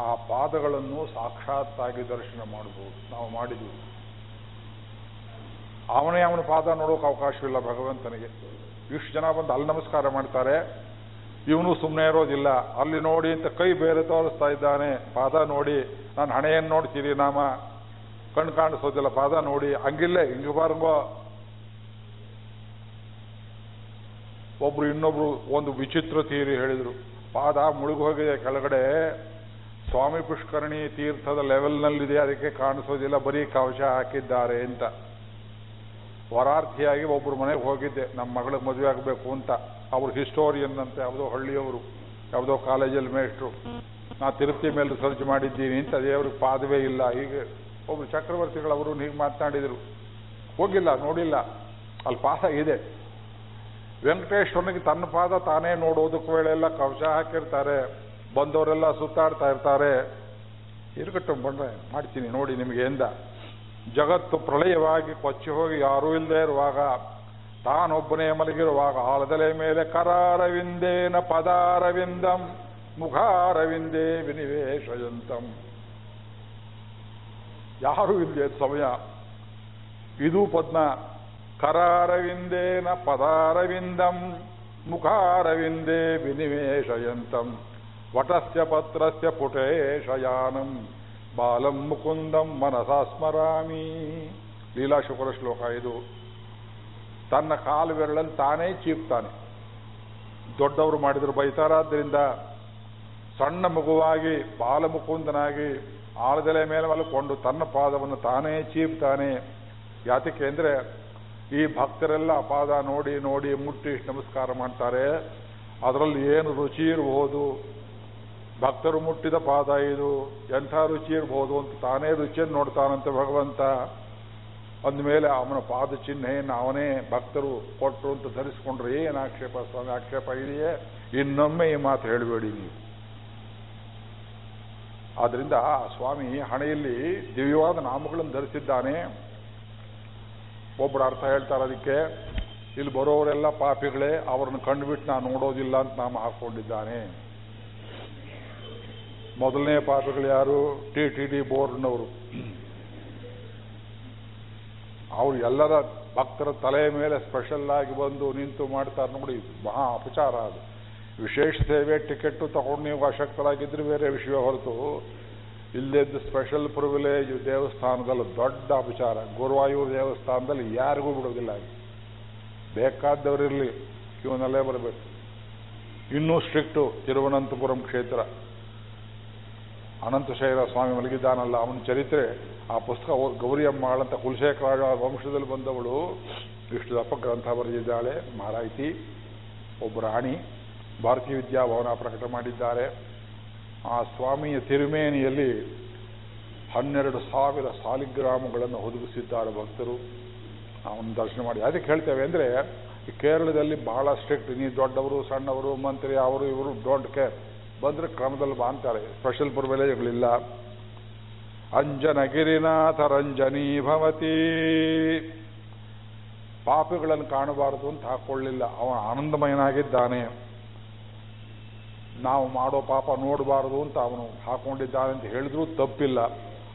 ಆ ಪಾದಗಳನ್ನು ಸಾಕ್ಷಾತ್ತಾಗಿ ದರ್ಶನ ಮಾಡಬಹುದು. ನಾವು ಮಾಡಿದ್ವಿ ಅವನೇ ಅವನ ಪಾದ ನೋಡೋಕೆ ಅವಕಾಶವಿಲ್ಲ ಭಗವಂತನಿಗೆ. ಇಷ್ಟು ಜನ ಬಂದು ಅಲ್ಲಿ ನಮಸ್ಕಾರ ಮಾಡ್ತಾರೆ. ಇವನು ಸುಮ್ಮನೆ ಇರೋದಿಲ್ಲ. ಅಲ್ಲಿ ನೋಡಿ ಅಂತ ಕೈ ಬೇರೆ ತೋರಿಸ್ತಾ ಇದ್ದಾನೆ. ಪಾದ ನೋಡಿ, ನಾನು ಹಣೆಯನ್ನು ನೋಡ್ತೀರಿ ನಾಮ. ಕಣ್ ಕಾಣಿಸೋದಿಲ್ಲ, ಪಾದ ನೋಡಿ. ಹಂಗಿಲ್ಲೇ, ಹಿಂಗೆ ಬಾರಂಗೋ. ಒಬ್ರು ಇನ್ನೊಬ್ರು ಒಂದು ವಿಚಿತ್ರ ತೀರಿ ಹೇಳಿದ್ರು. ಪಾದ ಮುಳುಗೋಗಿದೆ ಕೆಳಗಡೆ. ಸ್ವಾಮಿ ಪುಷ್ಕರಣಿ ತೀರ್ಥದ ಲೆವೆಲ್ನಲ್ಲಿದೆ ಅದಕ್ಕೆ ಕಾಣಿಸೋದಿಲ್ಲ, ಬರೀ ಕವಚ ಹಾಕಿದ್ದಾರೆ ಅಂತ. ವರಾರ್ಥಿಯಾಗಿ ಒಬ್ಬರು ಮನೆಗೆ ಹೋಗಿದ್ದೆ. ನಮ್ಮ ಮಗಳಿಗೆ ಮದುವೆ ಆಗಬೇಕು ಅಂತ. ಅವರು ಹಿಸ್ಟೋರಿಯನ್ ಅಂತ, ಯಾವುದೋ ಹಳ್ಳಿಯವರು, ಯಾವುದೋ ಕಾಲೇಜಲ್ಲಿ ಮೇಷ್ಟ್ರು. ನಾ ತಿರುಪತಿ ಮೇಲೆ ರಿಸರ್ಚ್ ಮಾಡಿದ್ದೀನಿ ಅಂತ ದೇವ್ರಿಗೆ ಪಾದವೇ ಇಲ್ಲ. ಹೀಗೆ ಒಬ್ರು ಚಕ್ರವರ್ತಿಗಳವರು ಹೀಗೆ ಮಾತನಾಡಿದರು. ಹೋಗಿಲ್ಲ, ನೋಡಿಲ್ಲ. ಅಲ್ಲಿ ಪಾದ ಇದೆ. ವೆಂಕಟೇಶ್ವರನಿಗೆ ತನ್ನ ಪಾದ ತಾನೇ ನೋಡೋದಕ್ಕೆ ವೇಳೆ ಎಲ್ಲ ಕವಚ ಹಾಕಿರ್ತಾರೆ. ಬಂದವರೆಲ್ಲ ಸುತ್ತಾಡ್ತಾ ಇರ್ತಾರೆ. ಇರುಗಟ್ಟು ಬಂದ್ರೆ ಮಾಡ್ತೀನಿ ನೋಡಿ ನಿಮಗೆ ಎಂದ. ಜಗತ್ತು ಪ್ರಳಯವಾಗಿ ಕೊಚ್ಚಿ ಹೋಗಿ ಯಾರೂ ಇಲ್ಲದೆ ಇರುವಾಗ, ತಾನೊಬ್ಬನೇ ಮಲಗಿರುವಾಗ ಆಲದಲೆ ಮೇಲೆ ಕರಾರವಿಂದೇನ ಪದಾರವಿಂದಂ, ಮುಖಾರವಿಂದೇ ವಿನಿವೇಶಯಂತಂ. ಯಾರೂ ಇಲ್ಲದೆ ಸಮಯ. ಇದು ಪದ್ಮ. ಕರಾರವಿಂದೇನ ಪದಾರವಿಂದಂ, ಮುಖಾರವಿಂದೇ ವಿನಿವೇಶಯಂತಂ. ವಟಸ್ಯ ಪತ್ರಸ್ಯ ಪುಟೇ ಶಯಾನಂ ಬಾಲಂ ಮುಕುಂದಂ ಮನಸಾ ಸ್ಮರಾಮಿ. ಲೀಲಾಶುಕರ ಶ್ಲೋಕ ಇದು. ತನ್ನ ಕಾಲು ತಾನೇ ಚೀಪ್ತಾನೆ. ದೊಡ್ಡವರು ಮಾಡಿದ್ರು ಬೈತಾರಾದ್ರಿಂದ ಸಣ್ಣ ಮಗುವಾಗಿ ಬಾಲಮುಕುಂದನಾಗಿ ಆಳದೆಲೆ ಮೇಲೆ ಮಲ್ಕೊಂಡು ತನ್ನ ಪಾದವನ್ನು ತಾನೇ ಚೀಪ್ತಾನೆ. ಯಾತಕ್ಕೆ ಅಂದ್ರೆ ಈ ಭಕ್ತರೆಲ್ಲ ಪಾದ ನೋಡಿ ನೋಡಿ ಮುಟ್ಟಿ ನಮಸ್ಕಾರ ಮಾಡ್ತಾರೆ. ಅದರಲ್ಲಿ ಏನು ರುಚಿ ಇರಬಹುದು ಭಕ್ತರು ಮುಟ್ಟಿದ ಪಾದ ಇದು. ಎಂಥ ರುಚಿ ಇರಬಹುದು ಅಂತ ತಾನೇ ರುಚಿಯನ್ನು ನೋಡ್ತಾನಂತೆ ಭಗವಂತ. ಅಂದಮೇಲೆ ಅವನ ಪಾದ ಚಿಹ್ನೆಯನ್ನು ಅವನೇ ಭಕ್ತರು ಕೊಟ್ಟರು ಅಂತ ಧರಿಸ್ಕೊಂಡ್ರೆ ಏನು ಆಕ್ಷೇಪ ಸ್ವಾಮಿ? ಆಕ್ಷೇಪ ಇದೆಯೇ? ಇನ್ನೊಮ್ಮೆ ಈ ಮಾತು ಹೇಳಬೇಡಿ ನೀವು. ಆದ್ರಿಂದ ಆ ಸ್ವಾಮಿ ಹಣೆಯಲ್ಲಿ ದಿವ್ಯವಾದ ನಾಮಗಳನ್ನು ಧರಿಸಿದ್ದಾನೆ. ಒಬ್ಬರು ಅರ್ಥ ಹೇಳ್ತಾರೆ ಅದಕ್ಕೆ, ಇಲ್ಲಿ ಬರೋರೆಲ್ಲ ಪಾಪಿಗಳೇ, ಅವರನ್ನು ಕಂಡುಬಿಟ್ಟು ನಾನು ನೋಡೋದಿಲ್ಲ ಅಂತ ನಾಮ ಹಾಕೊಂಡಿದ್ದಾನೆ ಮೊದಲನೇ ಪಾಪಗಳು ಯಾರು? ಟಿ ಟಿ ಡಿ ಬೋರ್ಡ್ನವರು. ಅವರು ಎಲ್ಲರ ಭಕ್ತರ ತಲೆ ಮೇಲೆ ಸ್ಪೆಷಲ್ ಆಗಿ ಬಂದು ನಿಂತು ಮಾಡ್ತಾರೆ ನೋಡಿ ಮಹಾ ಅಪಚಾರ ಅದು. ವಿಶೇಷ ಸೇವೆ, ಟಿಕೆಟ್ ತಗೊಂಡು ನೀವು ಅಶಕ್ತರಾಗಿದ್ರೆ ಬೇರೆ ವಿಷಯ ಹೊರತು ಇಲ್ಲಿದ್ದ ಸ್ಪೆಷಲ್ ಪ್ರಿವಿಲೇಜ್ ದೇವಸ್ಥಾನದಲ್ಲಿ ದೊಡ್ಡ ಅಪಚಾರ. ಗುರುವಾಯೂರು ದೇವಸ್ಥಾನದಲ್ಲಿ ಯಾರಿಗೂ ಬಿಡೋದಿಲ್ಲ ಬೇಕಾದವರಿರಲಿ ಇವನಲ್ಲೇ ಬರಬೇಕು. ಇನ್ನೂ ಸ್ಟ್ರಿಕ್ಟು ತಿರುವನಂತಪುರಂ ಕ್ಷೇತ್ರ. ಅನಂತಶೈಲ ಸ್ವಾಮಿ ಮಲಗಿದ್ದಾನಲ್ಲ, ಅವನ ಚರಿತ್ರೆ, ಆ ಪುಸ್ತಕ ಗೌರಿಯಮ್ಮಾಳ್ ಅಂತ ಕುಲಶೇಖರ ವಂಶದಲ್ಲಿ ಬಂದವಳು. ಇಷ್ಟು ದಪ್ಪ ಗ್ರಂಥ ಬರೆದಿದ್ದಾಳೆ, ಮಾರಾಯಿತಿ. ಒಬ್ಬ ರಾಣಿ ಭಾರತೀಯ ವಿದ್ಯಾಭವನ ಪ್ರಕಟ ಮಾಡಿದ್ದಾರೆ. ಆ ಸ್ವಾಮಿಯ ತಿರುಮೇನಿಯಲ್ಲಿ ಹನ್ನೆರಡು ಸಾವಿರ ಸಾಲಿಗ್ರಾಮಗಳನ್ನು ಒದಗಿಸಿದ್ದಾರೆ ಭಕ್ತರು. ಅವನ ದರ್ಶನ ಮಾಡಿ. ಅದಕ್ಕೆ ಹೇಳ್ತೇವೆ ಅಂದರೆ ಕೇರಳದಲ್ಲಿ ಬಹಳ ಸ್ಟ್ರಿಕ್ಟ್ ನೀ ದೊಡ್ಡವರು, ಸಣ್ಣವರು, ಮಂತ್ರಿ, ಅವರು, ಇವರು ಡೋಂಟ್ ಕೇರ್ ಬಂದ್ರೆ ಕ್ರಮದಲ್ಲಿ ಬಾ ಅಂತಾರೆ ಸ್ಪೆಷಲ್ ಪ್ರಿವಿಲೇಜ್ಗಳಿಲ್ಲ ಅಂಜನಗಿರಿನಾಥ ರಂಜನೀ ಭವತಿ. ಪಾಪಿಗಳನ್ನು ಕಾಣಬಾರದು ಅಂತ ಹಾಕೊಳ್ಳಿಲ್ಲ. ಅವನ ಆನಂದಮಯನಾಗಿದ್ದಾನೆ. ನಾವು ಮಾಡೋ ಪಾಪ ನೋಡಬಾರದು ಅಂತ ಅವನು ಹಾಕೊಂಡಿದ್ದಾನೆ ಅಂತ ಹೇಳಿದ್ರೂ ತಪ್ಪಿಲ್ಲ.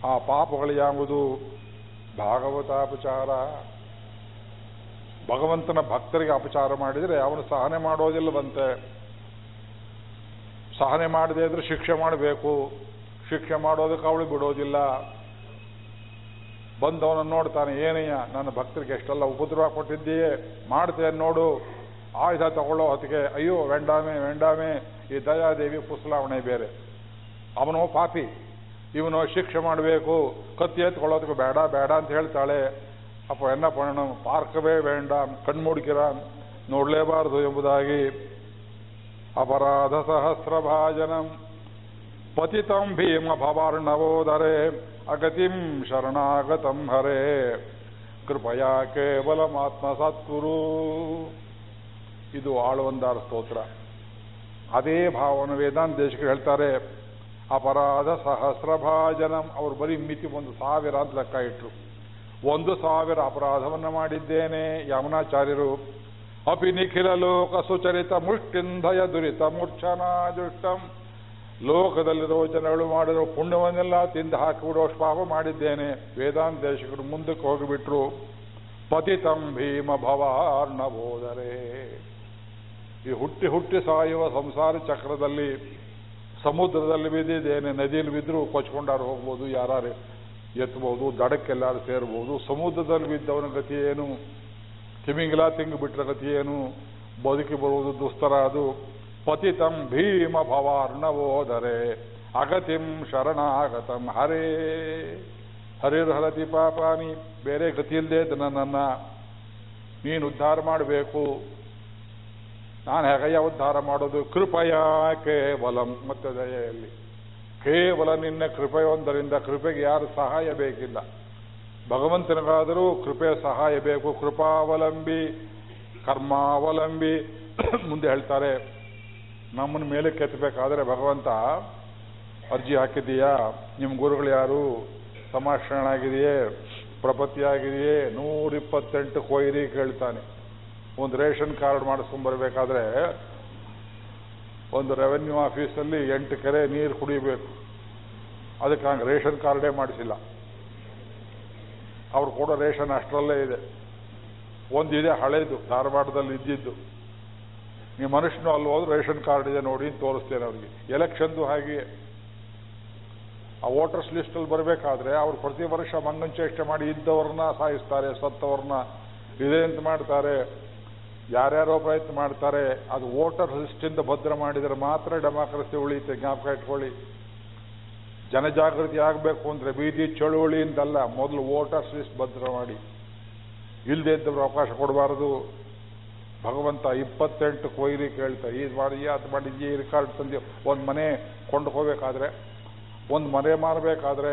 ಆ ಪಾಪಗಳು ಯಾವುದು? ಭಾಗವತಾಪಚಾರ. ಭಗವಂತನ ಭಕ್ತರಿಗೆ ಅಪಚಾರ ಮಾಡಿದರೆ ಅವನು ಸಹನೆ ಮಾಡೋದಿಲ್ಲವಂತೆ. ಸಹನೆ ಮಾಡದೇ ಇದ್ರೆ ಶಿಕ್ಷೆ ಮಾಡಬೇಕು. ಶಿಕ್ಷೆ ಮಾಡೋದಕ್ಕೆ ಅವಳು ಬಿಡೋದಿಲ್ಲ. ಬಂದವನನ್ನು ನೋಡ್ತಾನೆ, ಏನಯ್ಯ, ನನ್ನ ಭಕ್ತರಿಗೆ ಎಷ್ಟೆಲ್ಲ ಉಪದ್ರವ ಕೊಟ್ಟಿದ್ದೀಯೇ, ಮಾಡ್ತೇನೆ ನೋಡು. ಆಯುಧ ತಗೊಳ್ಳೋ ಹೊತ್ತಿಗೆ, ಅಯ್ಯೋ, ವೆಂಡಾಮೆ ವೆಂಡಾಮೆ, ಈ ದಯಾದೇವಿ ಪುಸಲಾವಣೆ ಬೇರೆ. ಅವನೋ ಪಾಪಿ. ಇವನು ಶಿಕ್ಷೆ ಮಾಡಬೇಕು. ಕತ್ತಿ ಎತ್ಕೊಳ್ಳೋದಕ್ಕೆ ಬೇಡ ಬೇಡ ಅಂತ ಹೇಳ್ತಾಳೆ. ಅಪ್ಪ ಎನ್ನ ಪಣ ಪಾರ್ಕವೇ ವೇಂಡ ಕಣ್ಮುಡ್ಕಿರ ನೋಡಲೇಬಾರದು ಎಂಬುದಾಗಿ ಅಪರಾಧ ಸಹಸ್ರ ಭಾಜನಂ ಪತಿತಂ ಭೀಮ ಭವಾರ್ಣವೋದರೇ ಅಗತಿಂ ಶರಣಾಗತಂ ಹರೇ ಕೃಪಯಾ ಕೇವಲಮಾತ್ಮ ಸತ್ಕುರು ಇದು ಆಳುವಂದಾರ ಸ್ತೋತ್ರ. ಅದೇ ಭಾವನ ವೇದಾಂತ ದೇಶಕ್ಕೆ ಹೇಳ್ತಾರೆ ಅಪರಾಧ ಸಹಸ್ರ ಭಾಜನಂ ಅವ್ರು ಬರೀ ಮಿತಿ ಒಂದು ಸಾವಿರ ಅಂತ ಲೆಕ್ಕ ಇಟ್ಟರು ಒಂದು ಸಾವಿರ ಅಪರಾಧವನ್ನು ಮಾಡಿದ್ದೇನೆ, ಯಮುನಾಚಾರ್ಯರು. ಅಪಿ ನಿಖಿಲ ಲೋಕ ಸುಚರಿತ ಮುಷ್ಟಿಂಧಯ ದುರಿತ ಮೂರ್ಛನಾ ದುಷ್ಟಂ ಲೋಕದಲ್ಲಿರೋ ಜನಗಳು ಮಾಡಿರೋ ಪುಣ್ಯವನ್ನೆಲ್ಲ ತಿಂದು ಹಾಕಿಬಿಡೋ ಪಾಪ ಮಾಡಿದ್ದೇನೆ. ವೇದಾಂತ ದೇಶಕರು ಮುಂದಕ್ಕೆ ಹೋಗಿಬಿಟ್ರು. ಪತಿತಂ ಭೀಮ ಭವಾರ್ಣಬೋದರೆ ಈ ಹುಟ್ಟಿ ಹುಟ್ಟಿ ಸಾಯುವ ಸಂಸಾರ ಚಕ್ರದಲ್ಲಿ, ಸಮುದ್ರದಲ್ಲಿ ಬಿದ್ದಿದ್ದೇನೆ, ನದಿಯಲ್ಲಿ ಬಿದ್ದರೂ ಕೊಚ್ಕೊಂಡಾರು ಹೋಗ್ಬೋದು ಯಾರು ಎತ್ತಬಹುದು, ದಡಕ್ಕೆಲ್ಲಾರು ಸೇರ್ಬೋದು, ಸಮುದ್ರದಲ್ಲಿ ಬಿದ್ದವನ ಗತಿ ಏನು? ತಿಮಿಂಗಿಲ ತಿಂಗ್ ಬಿಟ್ಟರೆ ಗತಿ ಏನು? ಬದುಕಿ ಬರುವುದು ದುಸ್ತರ ಅದು. ಪತಿತಂ ಭೀಮ ಭವಾರ್ಣವೋದರೆ ಅಗತಿಂ ಶರಣಾಗತಂ. ಹರೇ ಹರಿರ್ ಹರತಿ ಪಾಪಾನಿ ಬೇರೆ ಗತಿ ಇಲ್ಲದೆ ನನ್ನನ್ನ ನೀನು ಉದ್ಧಾರ ಮಾಡಬೇಕು. ನಾನು ಹೇಗಯ್ಯ ಉದ್ಧಾರ ಮಾಡೋದು? ಕೃಪಯ ಕೇವಲಂ. ಮತ್ತೆ ದಯೆಯಲ್ಲಿ ಕೇವಲ ನಿನ್ನ ಕೃಪೆಯೊಂದರಿಂದ ಕೃಪೆಗೆ ಯಾರು ಸಹಾಯ ಬೇಕಿಲ್ಲ. ಭಗವಂತನಿಗಾದರೂ ಕೃಪೆ ಸಹಾಯ ಬೇಕು. ಕೃಪಾವಲಂಬಿ, ಕರ್ಮಾವಲಂಬಿ ಮುಂದೆ ಹೇಳ್ತಾರೆ. ನಮ್ಮನ್ನು ಮೇಲೆ ಕೆತ್ತಬೇಕಾದ್ರೆ ಭಗವಂತ, ಅರ್ಜಿ ಹಾಕಿದೀಯಾ ನಿಮ್ಮ ಗುರುಗಳು ಯಾರು? ಸಮಾಶ್ರಣಾಗಿದೆಯೇ ಪ್ರಪತ್ತಿ ಆಗಿದೆಯೇ ನೂರಿಪ್ಪತ್ತೆಂಟು ಕೊಯ್ರಿ ಕೇಳ್ತಾನೆ. ಒಂದು ರೇಷನ್ ಕಾರ್ಡ್ ಮಾಡಿಸ್ಕೊಂಡ್ಬರ್ಬೇಕಾದ್ರೆ ಒಂದು ರೆವೆನ್ಯೂ ಆಫೀಸಲ್ಲಿ ಎಂಟು ಕೆರೆ ನೀರು ಕುಡಿಬೇಕು. ಅದಕ್ಕೆ ಹಂಗೆ ರೇಷನ್ ಕಾರ್ಡೇ ಮಾಡಿಸಿಲ್ಲ. ಅವ್ರು ಕೂಡ ರೇಷನ್ ಅಷ್ಟರಲ್ಲೇ ಇದೆ. ಒಂದಿದೆ ಹಳೇದು, ಧಾರವಾಡದಲ್ಲಿ ಇದ್ದಿದ್ದು. ನೀವು ಮನುಷ್ಯನು ಅಲ್ಲಿ ಹೋದ್ರೆ ರೇಷನ್ ಕಾರ್ಡ್ ಇದೆ ನೋಡಿ ತೋರಿಸ್ತೇನೆ ಅವ್ರಿಗೆ. ಎಲೆಕ್ಷನ್ದು ಹಾಗೆ. ಆ ವೋಟರ್ಸ್ ಲಿಸ್ಟಲ್ಲಿ ಬರಬೇಕಾದ್ರೆ ಅವ್ರು ಪ್ರತಿ ವರ್ಷ ಮಂಗಂಚೇಷ್ಟೆ ಮಾಡಿ ಇದ್ದವ್ರನ್ನ ಸಾಯಿಸ್ತಾರೆ, ಸತ್ತವ್ರನ್ನ. ಇದೆ ಅಂತ ಮಾಡ್ತಾರೆ. ಯಾರ್ಯಾರೋ ಪ್ರಯತ್ನ ಮಾಡ್ತಾರೆ. ಅದು ವೋಟರ್ ಲಿಸ್ಟಿಂದ ಭದ್ರ ಮಾಡಿದರೆ ಮಾತ್ರ ಡೆಮಾಕ್ರಸಿ ಉಳಿಯುತ್ತೆ. ಜ್ಞಾಪಕ ಇಟ್ಕೊಳ್ಳಿ. ಜನಜಾಗೃತಿ ಆಗಬೇಕು ಅಂದರೆ ಬೀದಿ ಚಳುವಳಿ ಅಂತಲ್ಲ ಮೊದಲು ವೋಟರ್ಸ್ ಲಿಸ್ಟ್ ಭದ್ರ ಮಾಡಿ. ಇಲ್ಲದೆ ಇದ್ದವ್ರು ಅವಕಾಶ ಕೊಡಬಾರದು. ಭಗವಂತ ಇಪ್ಪತ್ತೆಂಟು ಕೊಯ್ರಿ ಕೇಳ್ತಾರೆ ಇದು ಮಾಡಿ ಅದು ಮಾಡಿ, ಈ ರೆಕಾರ್ಡ್ ತಂದು, ಒಂದು ಮನೆ ಕೊಂಡ್ಕೋಬೇಕಾದ್ರೆ, ಒಂದು ಮನೆ ಮಾರಬೇಕಾದ್ರೆ,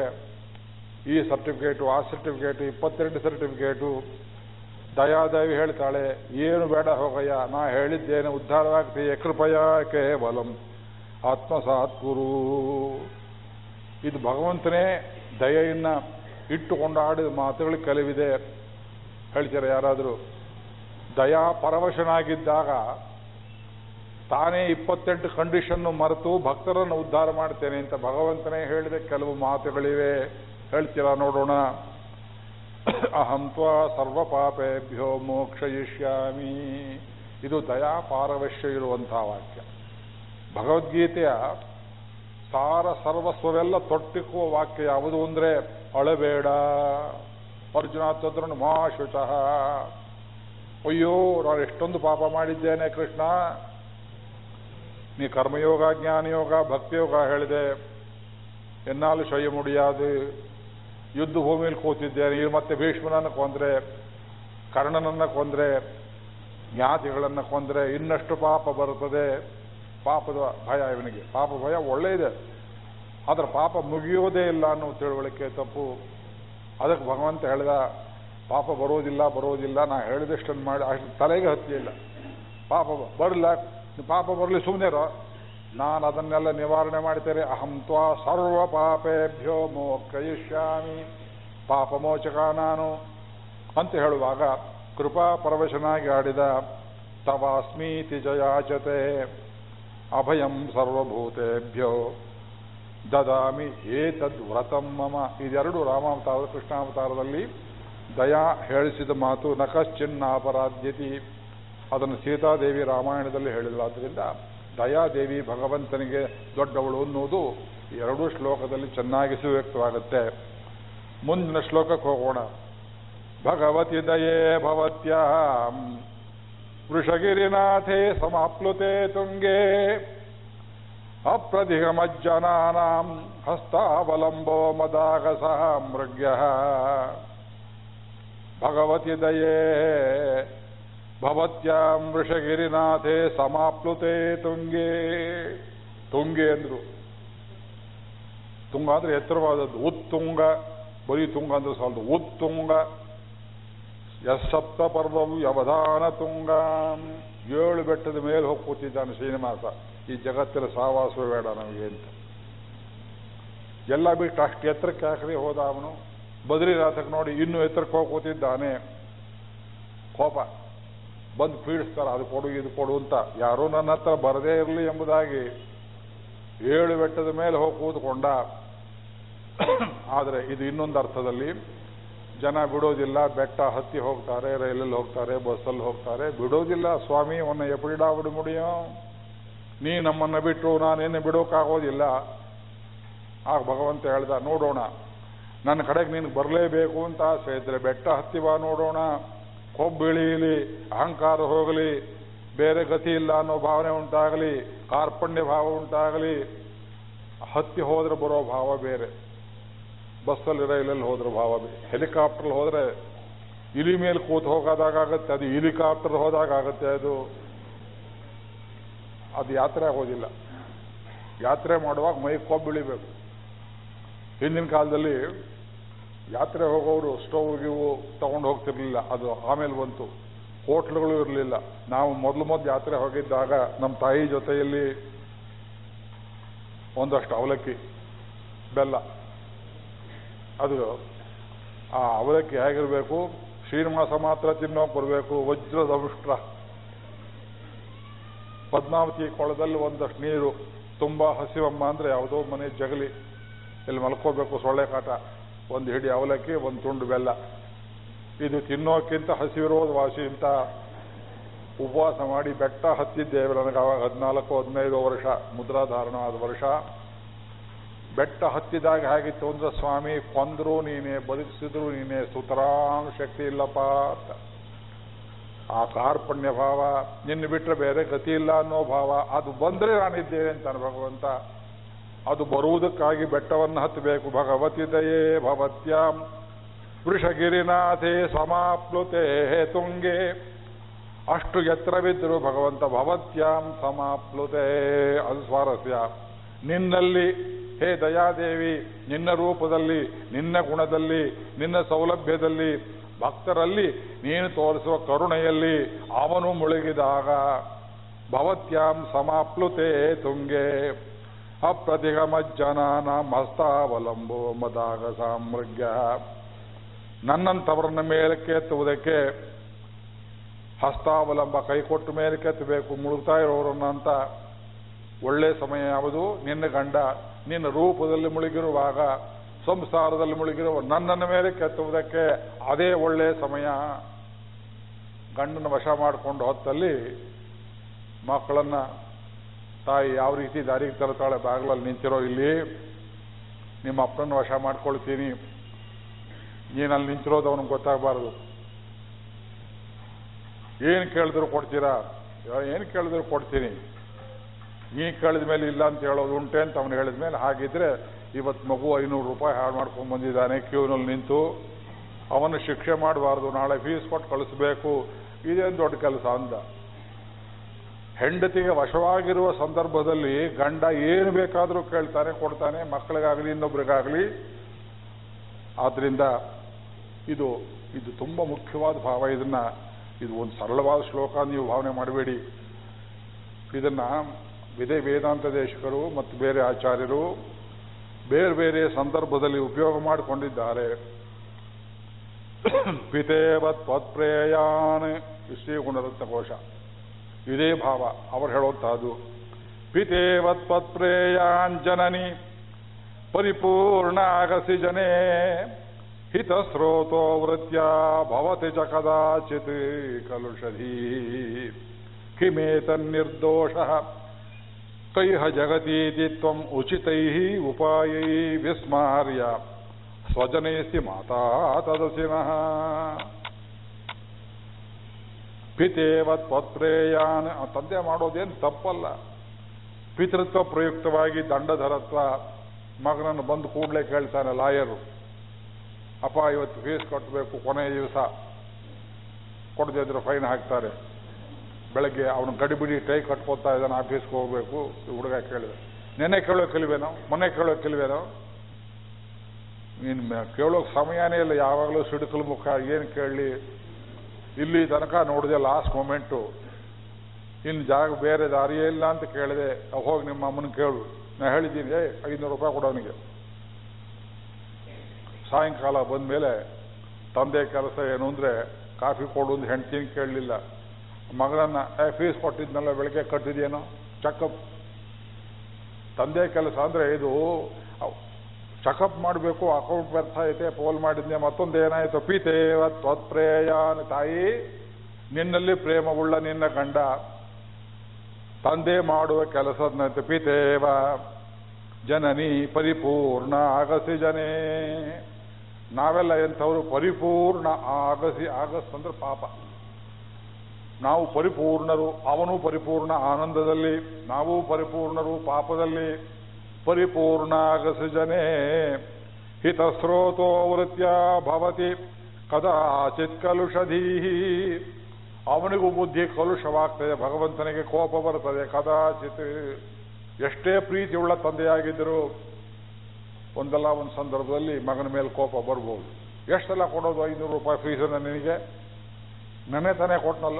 ಈ ಸರ್ಟಿಫಿಕೇಟು ಆ ಸರ್ಟಿಫಿಕೇಟು ಇಪ್ಪತ್ತೆರಡು ಸರ್ಟಿಫಿಕೇಟು ದಯಾದೇವಿ ಹೇಳ್ತಾಳೆ, ಏನು ಬೇಡ ಹೋಗಯ್ಯ, ನಾ ಹೇಳಿದ್ದೇನೆ ಉದ್ಧಾರವಾಗ್ತೀಯ ಕೃಪಯ ಕೇವಲಂ ಆತ್ಮಸಾತ್ ಗುರು ಇದು ಭಗವಂತನೇ ದಯೆಯನ್ನ ಇಟ್ಟುಕೊಂಡು ಆಡಿದ ಮಾತುಗಳು ಕೆಲವಿದೆ. ಹೇಳ್ತೀರಾ ಯಾರಾದರೂ? ದಯಾ ಪರವಶನಾಗಿದ್ದಾಗ ತಾನೇ ಇಪ್ಪತ್ತೆಂಟು ಕಂಡೀಷನ್ನು ಮರೆತು ಭಕ್ತರನ್ನು ಉದ್ಧಾರ ಮಾಡ್ತೇನೆ ಅಂತ ಭಗವಂತನೇ ಹೇಳಿದ ಕೆಲವು ಮಾತುಗಳಿವೆ. ಹೇಳ್ತೀರಾ ನೋಡೋಣ. ಅಹಂ ತ್ವಾ ಸರ್ವ ಪಾಪೇಭ್ಯೋ ಮೋಕ್ಷಯಿಷ್ಯಾಮಿ. ಇದು ದಯಾ ಪಾರವಶ್ಯ ಇರುವಂತಹ ವಾಕ್ಯ. ಭಗವದ್ಗೀತೆಯ ಸಾರ ಸರ್ವಸ್ವವೆಲ್ಲ ತೊಟ್ಟಿಕ್ಕುವ ವಾಕ್ಯ ಯಾವುದು ಅಂದ್ರೆ ಅಳಬೇಡ. ಅರ್ಜುನ ಚಂದ್ರನು ಮಹಾಶುಚಃ. ಅಯ್ಯೋ, ನಾನು ಎಷ್ಟೊಂದು ಪಾಪ ಮಾಡಿದ್ದೇನೆ ಕೃಷ್ಣ. ನೀ ಕರ್ಮಯೋಗ, ಜ್ಞಾನಯೋಗ, ಭಕ್ತಿಯೋಗ ಹೇಳಿದೆ. ಎನ್ನಾಲು ಶಯ ಮುಡಿயாது ಯುದ್ಧ ಭೂಮಿಯಲ್ಲಿ ಕೂತಿದ್ದೇನೆ. ಈಗ ಮತ್ತೆ ಭೀಷ್ಮನನ್ನು ಕೊಂದ್ರೆ, ಕರ್ಣನನ್ನ ಕೊಂದ್ರೆ ಜ್ಞಾತಿಗಳನ್ನ ಕೊಂದ್ರೆ ಇನ್ನಷ್ಟು ಪಾಪ ಬರುತ್ತದೆ. ಪಾಪದ ಭಯ ಇವನಿಗೆ. ಪಾಪ ಭಯ ಒಳ್ಳೆಯದೆ ಆದ್ರೆ ಪಾಪ ಮುಗಿಯೋದೇ ಇಲ್ಲ ಅನ್ನೋ ತಿಳುವಳಿಕೆ ತಪ್ಪು. ಅದಕ್ಕೆ ಭಗವಂತ ಹೇಳಿದ, ಪಾಪ ಬರೋದಿಲ್ಲ ಬರೋದಿಲ್ಲ, ನಾ ಹೇಳಿದಷ್ಟನ್ನು ಮಾಡಿ, ಅಷ್ಟು ತಲೆಗೆ ಹತ್ತಿಲ್ಲ ಪಾಪ ಬರಲ್ಲ ಪಾಪ ಬರಲಿ ಸುಮ್ಮನೆರೋ ನಾನು ಅದನ್ನೆಲ್ಲ ನಿವಾರಣೆ ಮಾಡ್ತೇನೆ. ಅಹಂ ತ್ವಾ ಸರ್ವ ಪಾಪೇಭ್ಯೋ ಮೋಕ್ಷಯಿಷ್ಯಾಮಿ. ಪಾಪ ಮೋಚಕ ನಾನು ಅಂತ ಹೇಳುವಾಗ ಕೃಪಾ ಪರವಶನಾಗಿ ಆಡಿದ, ತವಾಸ್ಮೀತಿ ಜಯಾಚತೆ. ಅಭಯಂ ಸರ್ವಭೂತೇಭ್ಯೋ ದದಾಮಿ ಏತದ್ ವ್ರತಂ ಮಮ ಇದೆರಡು ರಾಮಾವತಾರ, ಕೃಷ್ಣಾವತಾರದಲ್ಲಿ ದಯಾ ಹೇಳಿಸಿದ ಮಾತು ನಕಶ್ಚಿನ್ನ ಅಪರಾಧ್ಯತಿ ಅದನ್ನು ಸೀತಾದೇವಿ ರಾಮಾಯಣದಲ್ಲಿ ಹೇಳಿಲ್ಲ. ದಯಾದೇವಿ ಭಗವಂತನಿಗೆ ದೊಡ್ಡವಳು ಅನ್ನೋದು ಎರಡೂ ಶ್ಲೋಕದಲ್ಲಿ ಚೆನ್ನಾಗಿ ಸುವ್ಯಕ್ತವಾಗುತ್ತೆ. ಮುಂದಿನ ಶ್ಲೋಕಕ್ಕೆ ಹೋಗೋಣ. ಭಗವತಿ ದಯೇ ಭವತ್ಯಾಂ ವೃಷಗಿರಿನಾಥೇ ಸಮಾಪ್ಲುತೆ ತುಂಗೆ ಅಪ್ರಧಿಗಮಜ್ಜನಾನಾಂ ಹಸ್ತಾವಲಂಬೋ ಮದಾಗಸ ಮೃಗ್ಯ. ಭಗವತಿ ದಯೇ, ಭವತ್ಯಾಂ ವೃಷಗಿರಿನಾಥೇ ಸಮಾಪ್ಲುತೆ ತುಂಗೆ. ತುಂಗೆ ಅಂದ್ರು. ತುಂಗ ಅಂದ್ರೆ ಎತ್ತರವಾದದ್ದು ಉತ್ತುಂಗ, ಬರೀ ತುಂಗ ಅಂದ್ರೆ ಸಾಲದು, ಉತ್ತುಂಗ. ಯಸ್ಸಪ್ತ ಪರ್ವವು ಯವಧಾನ ತುಂಗ. ಏಳು ಬೆಟ್ಟದ ಮೇಲೆ ಹೋಗಿ ಕೂತಿದ್ದಾನೆ ಶ್ರೀನಿವಾಸ. ಈ ಜಗತ್ತಿನ ಸಾವಾಸವೇ ಬೇಡ ನಮಗೆ ಅಂತ. ಎಲ್ಲ ಬಿಟ್ಟು ಅಷ್ಟು ಎತ್ತರಕ್ಕೆ ಯಾಕ್ರಿ ಹೋದ ಅವನು? ಬದ್ರಿನಾಥಕ್ಕೆ ನೋಡಿ ಇನ್ನೂ ಎತ್ತರಕ್ಕೆ ಹೋಗಿ ಕೂತಿದ್ದಾನೆ. ಕೋಪ. ಬಂದು ಪೀಡಿಸ್ತಾರೆ, ಅದು ಕೊಡು, ಇದು ಕೊಡು ಅಂತ. ಯಾರೂ ನನ್ನ ಹತ್ರ ಬರದೇ ಇರಲಿ ಎಂಬುದಾಗಿ ಏಳು ಬೆಟ್ಟದ ಮೇಲೆ ಹೋಗಿ ಕೂತ್ಕೊಂಡ. ಆದರೆ ಇದು ಇನ್ನೊಂದು ಅರ್ಥದಲ್ಲಿ ಜನ ಬಿಡೋದಿಲ್ಲ, ಬೆಟ್ಟ ಹತ್ತಿ ಹೋಗ್ತಾರೆ, ರೈಲಲ್ಲಿ ಹೋಗ್ತಾರೆ, ಬಸ್ಸಲ್ಲಿ ಹೋಗ್ತಾರೆ. ಬಿಡೋದಿಲ್ಲ ಸ್ವಾಮಿ, ಒನ್ನ ಬಿಡು ಮುಡಿಯೋ. ನೀ ನಮ್ಮನ್ನು ಬಿಟ್ಟು ನಾನೇನು ಬಿಡೋಕ್ಕಾಗೋದಿಲ್ಲ ಆಗ ಭಗವಂತ ಹೇಳ್ದ, ನೋಡೋಣ, ನನ್ನ ಕಡೆಗೆ ನಿನಗೆ ಬರಲೇಬೇಕು ಅಂತ ಆಸೆ ಇದ್ರೆ ಬೆಟ್ಟ ಹತ್ತಿ ಬಾ ನೋಡೋಣ. ಕೊಬ್ಬಿಳಿಯಲಿ ಅಹಂಕಾರ ಹೋಗಲಿ, ಬೇರೆ ಗತಿ ಇಲ್ಲ ಅನ್ನೋ ಭಾವನೆ ಉಂಟಾಗಲಿ, ಕಾರ್ಪಣ್ಯ ಭಾವ ಉಂಟಾಗಲಿ. ಹತ್ತಿ ಹೋದ್ರೆ ಬರೋ ಭಾವ ಬೇರೆ. ಬಸ್ಸಲ್ಲಿ ರೈಲಲ್ಲಿ ಹೋದ್ರೆ ಭಾವ ಹೆಲಿಕಾಪ್ಟರ್ ಹೋದ್ರೆ ಇಲಿ ಮೇಲೆ ಕೂತು ಹೋಗೋದಾಗತ್ತೆ ಅದು ಹೆಲಿಕಾಪ್ಟರ್ ಹೋದಾಗ ಆಗತ್ತೆ ಅದು. ಅದು ಯಾತ್ರೆ ಆಗೋದಿಲ್ಲ. ಯಾತ್ರೆ ಮಾಡುವಾಗ ಮೈ ಕೊಬ್ಬಿಳಿಬೇಕು. ಹಿಂದಿನ ಕಾಲದಲ್ಲಿ ಯಾತ್ರೆ ಹೋಗೋರು ಸ್ಟೋವ್ ಗಿವು ತಗೊಂಡು ಹೋಗ್ತಿರ್ಲಿಲ್ಲ, ಅದು ಆಮೇಲೆ ಬಂತು. ಹೋಟ್ಲುಗಳು ಇರಲಿಲ್ಲ. ನಾವು ಮೊದಲು ಮೊದಲು ಯಾತ್ರೆ ಹೋಗಿದ್ದಾಗ ನಮ್ಮ ತಾಯಿ ಜೊತೆಯಲ್ಲಿ ಒಂದಷ್ಟು ಅವಲಕ್ಕಿ, ಬೆಲ್ಲ. ಅದು, ಆ, ಅವಲಕ್ಕಿ ಹೇಗಿರಬೇಕು? ಶ್ರೀನಿವಾಸ ಮಾತ್ರ ತಿನ್ನೋಕೆ ಬರಬೇಕು ವಜ್ರದ ಉಷ್ಟ್ರ ಪದ್ಮಾವತಿ ಕೊಳದಲ್ಲಿ ಒಂದಷ್ಟು ನೀರು, ತುಂಬ ಹಸಿವಮ್ಮ ಅಂದ್ರೆ ಯಾವುದೋ ಮನೆ ಜಗಲಿ. ಇಲ್ಲಿ ಮಲ್ಕೋಬೇಕು ಸೊಳ್ಳೆ ಕಾಟ, ಒಂದು ಹಿಡಿ ಅವಲಕ್ಕಿ, ಒಂದು ತುಂಡು ಬೆಲ್ಲ. ಇದು ತಿನ್ನೋಕ್ಕಿಂತ ಹಸಿವಿರೋದು ವಾಸಿ ಅಂತ ಉಪವಾಸ ಮಾಡಿ ಬೆಟ್ಟ ಹತ್ತಿದ್ದೇವೆ ನನಗೆ ಆವಾಗ ಹದಿನಾಲ್ಕು, ಹದಿನೈದು ವರ್ಷ, ಮುದ್ರಾಧಾರಣ ಆದ ವರ್ಷ. ಬೆಟ್ಟ ಹತ್ತಿದಾಗ ಹೇಗಿತ್ತು ಅಂದ್ರೆ, ಸ್ವಾಮಿ, ಕೊಂದ್ರು ನೀನೆ, ಬದುಕಿಸಿದ್ರು ನೀನೆ, ಸುತರಾಮ್ ಶಕ್ತಿ ಇಲ್ಲಪ್ಪ ಅಂತ. ಆ ಕಾರ್ಪಣ್ಯ ಭಾವ ನಿನ್ನ ಬಿಟ್ಟರೆ ಬೇರೆ ಗತಿ ಇಲ್ಲ ಅನ್ನೋ ಭಾವ. ಅದು ಬಂದರೆ ನಾನಿದ್ದೇನೆ ಅಂತಾನೆ ಭಗವಂತ. ಅದು ಬರುವುದಕ್ಕಾಗಿ ಬೆಟ್ಟವನ್ನು ಹತ್ತಬೇಕು. ಭಗವತಿ ದಯೇ ಭವತ್ಯಾಂ. ವೃಷಗಿರಿನಾಥೇ ಸಮಾಪ್ಲುತೆ ತುಂಗೆ ಅಷ್ಟು ಎತ್ತರವಿದ್ದರು ಭಗವಂತ ಭವತ್ಯಾಂ ಸಮಾಪ್ಲುತೆ ಅದು ಸ್ವಾರಸ್ಯ ನಿನ್ನಲ್ಲಿ ಹೇ ದಯಾದೇವಿ, ನಿನ್ನ ರೂಪದಲ್ಲಿ, ನಿನ್ನ ಗುಣದಲ್ಲಿ, ನಿನ್ನ ಸೌಲಭ್ಯದಲ್ಲಿ, ಭಕ್ತರಲ್ಲಿ ನೀನು ತೋರಿಸುವ ಕರುಣೆಯಲ್ಲಿ ಅವನು ಮುಳುಗಿದಾಗ ಭವತ್ಯಾಂ ಸಮಾಪ್ಲುತೆ ತುಂಗೆ. ಅಪ್ರತಿಗಮಜ್ಜನಾನ ಮಸ್ತಾವಲಂಬೋ ಮದಾಗ ಸಾಮೃಗ್ಯ ನನ್ನಂಥವರನ್ನ ಮೇಲಕ್ಕೆ ಎತ್ತುವುದಕ್ಕೆ ಹಸ್ತಾವಲಂಬ ಕೈ ಕೊಟ್ಟು ಮೇಲಕ್ಕೆ ಎತ್ತಬೇಕು, ಮುಳುಗ್ತಾ ಇರೋರನ್ನ ಅಂತ ಒಳ್ಳೆ ಸಮಯ ಯಾವುದು? ನಿನ್ನ ಗಂಡ ನಿನ್ನ ರೂಪದಲ್ಲಿ ಮುಳುಗಿರುವಾಗ, ಸಂಸಾರದಲ್ಲಿ ಮುಳುಗಿರುವ ನನ್ನನ್ನ ಮೇಲೆ ಕೆತ್ತುವುದಕ್ಕೆ ಅದೇ ಒಳ್ಳೆಯ ಸಮಯ. ಗಂಡನ ವಶ ಮಾಡಿಕೊಂಡು ಹೊತ್ತಲ್ಲಿ ಮಕ್ಕಳನ್ನ ತಾಯಿ ಯಾವ ರೀತಿ ದಾರಿಗೆ ತರುತ್ತಾಳೆ, ಬಾಗಿಲಲ್ಲಿ ನಿಂತಿರೋ ಇಲ್ಲಿ, ನಿಮ್ಮ ಅಪ್ಪನ ವಶ ಮಾಡ್ಕೊಳ್ತೀನಿ. ನೀನಲ್ಲಿ ನಿಂತಿರೋದು ಅವನಿಗೆ ಗೊತ್ತಾಗಬಾರದು. ಏನು ಕೇಳಿದ್ರು ಕೊಡ್ತೀರಾ? ಏನು ಕೇಳಿದ್ರು ಕೊಡ್ತೀನಿ? ನೀ ಕೇಳಿದ ಮೇಲೆ ಇಲ್ಲ ಅಂತ ಹೇಳೋದು ಉಂಟೆ ಅಂತ ಅವನು ಹೇಳಿದ ಮೇಲೆ ಹಾಗಿದ್ರೆ ಇವತ್ತು ಮಗು ಐನೂರು ರೂಪಾಯಿ ಹಾಳು ಮಾಡ್ಕೊಂಡು ಬಂದಿದ್ದಾನೆ ಕ್ಯೂನಲ್ಲಿ ನಿಂತು. ಅವನು ಶಿಕ್ಷೆ ಮಾಡಬಾರ್ದು, ನಾಳೆ ಫೀಸ್ ಕೊಟ್ಟು ಕಳಿಸ್ಬೇಕು. ಇದೇನು ದೊಡ್ಡ ಕೆಲಸ ಅಂದ. ಹೆಂಡತಿಗೆ ವಶವಾಗಿರುವ ಸಂದರ್ಭದಲ್ಲಿ ಗಂಡ ಏನು ಬೇಕಾದರೂ ಕೇಳ್ತಾನೆ, ಕೊಡ್ತಾನೆ, ಮಕ್ಕಳಿಗಾಗಲಿ, ಇನ್ನೊಬ್ರಿಗಾಗಲಿ. ಆದ್ದರಿಂದ ಇದು ಇದು ತುಂಬ ಮುಖ್ಯವಾದ ಭಾವ. ಇದನ್ನ, ಇದು ಒಂದು ಸರಳವಾದ ಶ್ಲೋಕ ನೀವು ಭಾವನೆ ಮಾಡಬೇಡಿ. ಇದನ್ನ ವಿಧೇ ವೇದಾಂತ ದೇಶಕರು ಮತ್ತು ಬೇರೆ ಆಚಾರ್ಯರು ಬೇರೆ ಬೇರೆ ಸಂದರ್ಭದಲ್ಲಿ ಉಪಯೋಗ ಮಾಡಿಕೊಂಡಿದ್ದಾರೆ. ಪಿತೇವತ್ ಪತ್ಪ್ರೇಯಾನ್ ಶ್ರೀ ಗುಣರತ್ನ ಕೋಶ ಇದೇ ಭಾವ ಅವರು ಪಿತೇವತ್ ಪತ್ಪ್ರೇಯಾನ್ ಜನನಿ ಪರಿಪೂರ್ಣ ಆಗಸಿ ಜನೇ ಹಿತಸ್ರೋತೋ ವೃತ್ಯ ಭವತಿ ಚ ಕದಾಚಿತ್ ಕಲುಷಧೀ ಕಿಮೇತನ್ನಿರ್ದೋಷ ಕೈಹ ಜಗತೀತಿ ತ್ವಂ ಉಚಿತೈ ಉಪಾಯೈ ವಿಸ್ಮಾರ್ಯ ಸ್ವಜನೈಸಿ ಮಾತಾ ತದಸಿನಃ. ಪಿತೇವತ್ ಪತ್ರೇಯಾನ ತಂದೆ ಮಾಡೋದೇನು ತಪ್ಪಲ್ಲ. ಪಿತೃತ್ವ ಪ್ರಯುಕ್ತವಾಗಿ ದಂಡಧರತ್ವ ಮಗನನ್ನು ಬಂದು ಕೂಡಲೇ ಕೇಳ್ತಾನೆ ಲಾಯರು. ಅಪ್ಪ, ಇವತ್ತು ಫೀಸ್ ಕಟ್ಟಬೇಕು, ಕೊನೆಯ ದಿವಸ. ಕೊಡದೇ ಇದ್ರೆ ಫೈನ್ ಹಾಕ್ತಾರೆ. ಬೆಳಗ್ಗೆ ಅವನು ಗಡಿಬಿಡಿ ಟೈ ಕಟ್ಕೊತಾ ಇದ್ದಾನೆ, ಆಫೀಸ್ಗೆ ಹೋಗ್ಬೇಕು. ಹುಡುಗ ಕೇಳಿದೆ. ನೆನ್ನೆ ನಾವು? ಮೊನ್ನೆ ಕೇಳೋಕ್ಕಿಲ್ವೇನೋ ನೀನು ಕೇಳೋಕೆ ಸಮಯನೇ ಇಲ್ಲ. ಯಾವಾಗಲೂ ಸಿಡುಕಲು ಮುಖ. ಏನು ಕೇಳಲಿ ಇಲ್ಲಿ ತನಕ ನೋಡಿದೆ ಲಾಸ್ಟ್ ಮೂಮೆಂಟು. ಇನ್ನು ಜಾಗ ಬೇರೆ ದಾರಿಯೇ ಇಲ್ಲ ಅಂತ ಕೇಳಿದೆ. ಹೋಗಿ ನಿಮ್ಮ ಅಮ್ಮನ ಕೇಳು. ನಾ ಹೇಳಿದ್ದೀನಿ ಏ ಐನೂರು ರೂಪಾಯಿ ಕೊಡೋನಿಗೆ ಸಾಯಂಕಾಲ ಬಂದ ಮೇಲೆ ತಂದೆ ಕೆಲಸ ಏನು ಅಂದರೆ, ಕಾಫಿ ಕೊಡು ಅಂತ ಹೆಂಡ್ತೀನಿ ಕೇಳಲಿಲ್ಲ. ಮಗನನ್ನ ಏ ಫೀಸ್ ಕೊಟ್ಟಿದ್ನಲ್ಲ, ಬೆಳಿಗ್ಗೆ ಕಟ್ಟಿದ್ಯೇನೋ ಚೆಕಪ್ ತಂದೆ ಕೆಲಸ ಅಂದ್ರೆ ಇದು ಚೆಕಪ್ ಮಾಡಬೇಕು ಅಕೌಂಟ್ ವ್ಯರ್ಥ ಐತೆ, ಪೋಲ್ ಮಾಡಿದ್ನೆ, ಮತ್ತೊಂದು ಏನಾಯಿತು? ಪೀತೇವ ತ್ವತ್ಪ್ರೇಯಾನ ತಾಯಿ, ನಿನ್ನಲ್ಲಿ ಪ್ರೇಮವುಳ್ಳ ನಿನ್ನ ಗಂಡ, ತಂದೆ ಮಾಡುವ ಕೆಲಸದಂತೆ ಪೀತೇವ, ಜನನಿ ಪರಿಪೂರ್ಣ ಆಗಸಿ ಜನೇ. ನಾವೆಲ್ಲ ಎಂಥವರು ಪರಿಪೂರ್ಣ ಆಗಸಿ, ಆಗಸ್ ಅಂದ್ರೆ ಪಾಪ. ನಾವು ಪರಿಪೂರ್ಣರು, ಅವನು ಪರಿಪೂರ್ಣ ಆನಂದದಲ್ಲಿ, ನಾವು ಪರಿಪೂರ್ಣರು ಪಾಪದಲ್ಲಿ. ಪರಿಪೂರ್ಣ ಗಸಜನೆ ಜನೇ ಹಿತಸ್ರೋತೋ ವೃತ್ಯ ಭವತಿ, ಕದಾಚಿತ್ ಕಲುಷಧೀ ಅವನಿಗೂ ಬುದ್ಧಿ ಕಲುಷವಾಗ್ತದೆ, ಭಗವಂತನಿಗೆ ಕೋಪ ಬರ್ತದೆ, ಕದಾಚಿತ್. ಎಷ್ಟೇ ಪ್ರೀತಿಯುಳ್ಳ ತಂದೆಯಾಗಿದ್ದರು ಒಂದಲ್ಲ, ಒಂದು ಸಂದರ್ಭದಲ್ಲಿ ಮಗನ ಮೇಲೆ ಕೋಪ ಬರ್ಬೋದು. ಎಷ್ಟೆಲ್ಲ ಕೊಡೋದು ಐನೂರು ರೂಪಾಯಿ ಫೀಸನ್ನು ನಿನಗೆ? ನೆನೆ ತಾನೇ ಕೊಟ್ಟನಲ್ಲ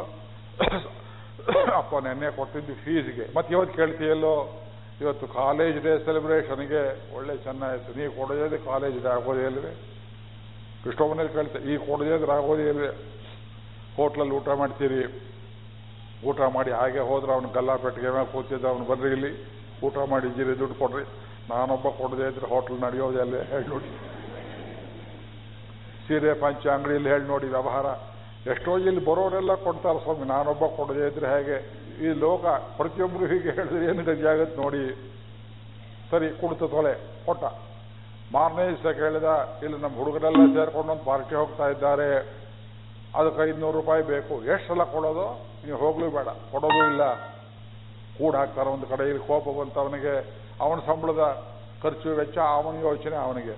ಅಪ್ಪ ನೆನ್ನೆ ಕೊಟ್ಟಿದ್ದು ಫೀಸ್ಗೆ ಮತ್ತೆ ಇವತ್ತು ಕೇಳ್ತೀಯಲ್ಲೋ ಇವತ್ತು ಕಾಲೇಜ್ ಡೇ ಸೆಲೆಬ್ರೇಷನ್ಗೆ ಒಳ್ಳೆ ಚೆನ್ನಾಗಿತ್ತು ನೀವು ಕೊಡೋದೇ ಕಾಲೇಜ್ ಡೇ ಆಗೋದೇ ಇಲ್ವೇ? ಎಷ್ಟೋ ಮನೇಲಿ ಕೇಳ್ತೆ ಈ ಕೊಡೋದೇ ಆಗೋದೇ ಇಲ್ವೇ? ಹೋಟ್ಲಲ್ಲಿ ಊಟ ಮಾಡ್ತೀರಿ? ಊಟ ಮಾಡಿ ಹಾಗೆ ಹೋದ್ರೆ ಅವ್ನು ಗಲ್ಲಾಪೆಟ್ಟಿಗೆ ಮೇಲೆ ಕೂತಿದ್ದ ಅವ್ನು ಬರ್ರಿ ಇಲ್ಲಿ. ಊಟ ಮಾಡಿದ್ದೀರಿ ದುಡ್ಡು ಕೊಡ್ರಿ. ನಾನೊಬ್ಬ ಕೊಡದೇ ಇದ್ರೆ ಹೋಟ್ಲ್ ನಡೆಯೋದೇ ಅಲ್ಲೇ ಹೇಳಿ ನೋಡಿ. ಸೀರೆ, ಪಂಚ ಅಂಗಡಿಯಲ್ಲಿ ಹೇಳಿ ನೋಡಿ ವ್ಯವಹಾರ. ಎಷ್ಟೋ ಇಲ್ಲಿ ಬರೋರೆಲ್ಲ ಕೊಡ್ತಾರೆ ಸ್ವಾಮಿ, ನಾನೊಬ್ಬ ಕೊಡದೇ ಇದ್ರೆ ಹೇಗೆ? ಈ ಲೋಕ ಪ್ರತಿಯೊಬ್ಬರು ಹೀಗೆ ಹೇಳಿದ್ರೆ ಏನು ಗತಿ ಆಗತ್ತೆ ನೋಡಿ. ಸರಿ, ಕುಡ್ತು ತೊಲೆ, ಕೊಟ್ಟ. ಮಾರನೇ ದಿವಸ ಕೇಳಿದ, ಇಲ್ಲಿ ನಮ್ಮ ಹುಡುಗರೆಲ್ಲ ಸೇರ್ಕೊಂಡು ಒಂದು ಪಾರ್ಟಿ ಹೋಗ್ತಾ ಇದ್ದಾರೆ. ಅದಕ್ಕೆ ಐದುನೂರು ರೂಪಾಯಿ ಬೇಕು. ಎಷ್ಟು ಸಲ ಕೊಡೋದು? ನೀವು ಹೋಗ್ಲೂ ಬೇಡ. ಕೊಡೋದು ಇಲ್ಲ. ಕೂಡ ಹಾಕ್ತಾರೆ ಒಂದು ಕಡೆ, ಇಲ್ಲಿ ಕೋಪ ಬಂತು ಅವನಿಗೆ. ಅವನ ಸಂಬಳದ ಖರ್ಚು ವೆಚ್ಚ, ಅವನ ಯೋಚನೆ ಅವನಿಗೆ.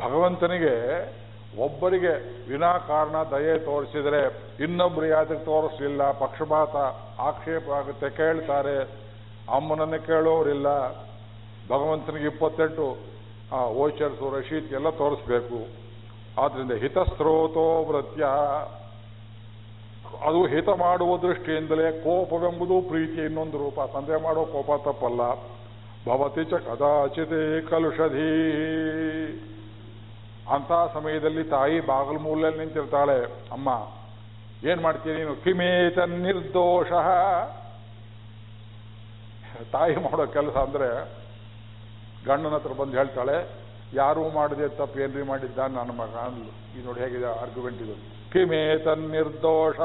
ಭಗವಂತನಿಗೆ ಒಬ್ಬರಿಗೆ ವಿನಾಕಾರಣ ದಯೆ ತೋರಿಸಿದರೆ ಇನ್ನೊಬ್ಬರು ಯಾತಕ್ಕೆ ತೋರಿಸಲಿಲ್ಲ, ಪಕ್ಷಪಾತ ಆಕ್ಷೇಪ ಆಗುತ್ತೆ, ಕೇಳ್ತಾರೆ. ಅಮ್ಮನನ್ನು ಕೇಳೋರಿಲ್ಲ. ಭಗವಂತನಿಗೆ ಇಪ್ಪತ್ತೆಂಟು ಓಚರಿಸು ರಶೀತ್ ಎಲ್ಲ ತೋರಿಸ್ಬೇಕು. ಆದ್ರಿಂದ ಹಿತಸ್ರೋತೋ ವೃತ್ಯ. ಅದು ಹಿತ ಮಾಡುವ ದೃಷ್ಟಿಯಿಂದಲೇ ಕೋಪವೆಂಬುದು ಪ್ರೀತಿ ಇನ್ನೊಂದು ರೂಪ. ತಂದೆ ಮಾಡೋ ಕೋಪ ತಪ್ಪಲ್ಲ. ಭವತಿ ಚ ಕದಾಚಿತೇ ಕಲುಷಧೀ ಅಂತ ಸಮಯದಲ್ಲಿ ತಾಯಿ ಬಾಗಿಲು ಮೂಲಲ್ಲಿ ನಿಂತಿರ್ತಾಳೆ. ಅಮ್ಮ, ಏನ್ ಮಾಡ್ತೀಯ ನೀನು? ಕಿಮೇತ ನಿರ್ದೋಷ. ತಾಯಿ ಮಾಡೋ ಕೆಲಸ ಅಂದ್ರೆ ಗಂಡನ ಹತ್ರ ಬಂದು ಹೇಳ್ತಾಳೆ, ಯಾರೂ ಮಾಡಿದೆ ತಪ್ಪು ಏನ್ರಿ ಮಾಡಿದ್ದ? ನನ್ನ ಮಗ ಅಂದ್ಲು. ಈ ನೋಡಿ ಹೇಗಿದೆ ಆರ್ಗ್ಯುಮೆಂಟ್ ಇದು. ಕಿಮೇತ ನಿರ್ದೋಷ.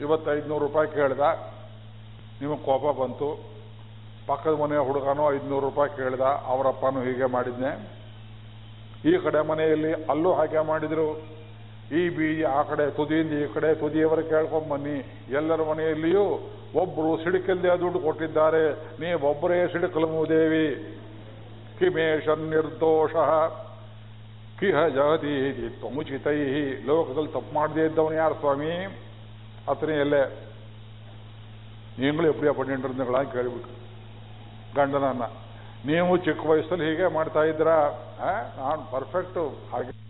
ಇವತ್ತೈದುನೂರು ರೂಪಾಯಿ ಕೇಳ್ದ. ನಿಮಗೆ ಕೋಪ ಬಂತು. ಪಕ್ಕದ ಮನೆಯ ಹುಡುಗನೂ ಐದುನೂರು ರೂಪಾಯಿ ಕೇಳ್ದ. ಅವರಪ್ಪನೂ ಹೀಗೆ ಮಾಡಿದ್ನೆ. ಈ ಕಡೆ ಮನೆಯಲ್ಲಿ ಅಲ್ಲೂ ಹಾಗೆ ಮಾಡಿದ್ರು. ಈ ಬೀಜ ಆ ಕಡೆ ತುದಿಯಿಂದ ಈ ಕಡೆ ತುದಿಯವರು ಕೇಳ್ಕೊಂಬನ್ನಿ ಎಲ್ಲರ ಮನೆಯಲ್ಲಿಯೂ ಒಬ್ಬರು ಸಿಡಿಕಲ್ದೇ ದುಡ್ಡು ಕೊಟ್ಟಿದ್ದಾರೆ. ನೀವೊಬ್ಬರೇ ಸಿಡಿಕಲು ಮೂದೇವಿ. ಕಿಮೇಶನ್ ನಿರ್ದೋಷ. ಕಿಹ ಜಗತಿ ತಮುಚಿತೈಹಿ ಲೋಕದಲ್ಲಿ ತಪ್ಪು ಮಾಡದೇ ಇದ್ದವನು ಯಾರು ಸ್ವಾಮಿ? ಅತನೆಯಲ್ಲೇ ನೀವುಗಳು எப்படியா பண்ணிட்டு இருந்தீங்களான்னு கேள்வி ಗಂಡನನ್ನ. ನೀವು ಚಿಕ್ಕ ವಯಸ್ಸಲ್ಲಿ ಹೀಗೆ ಮಾಡ್ತಾ ಇದ್ದೀರಾ? ನಾನು ಪರ್ಫೆಕ್ಟು ಹಾಗೆ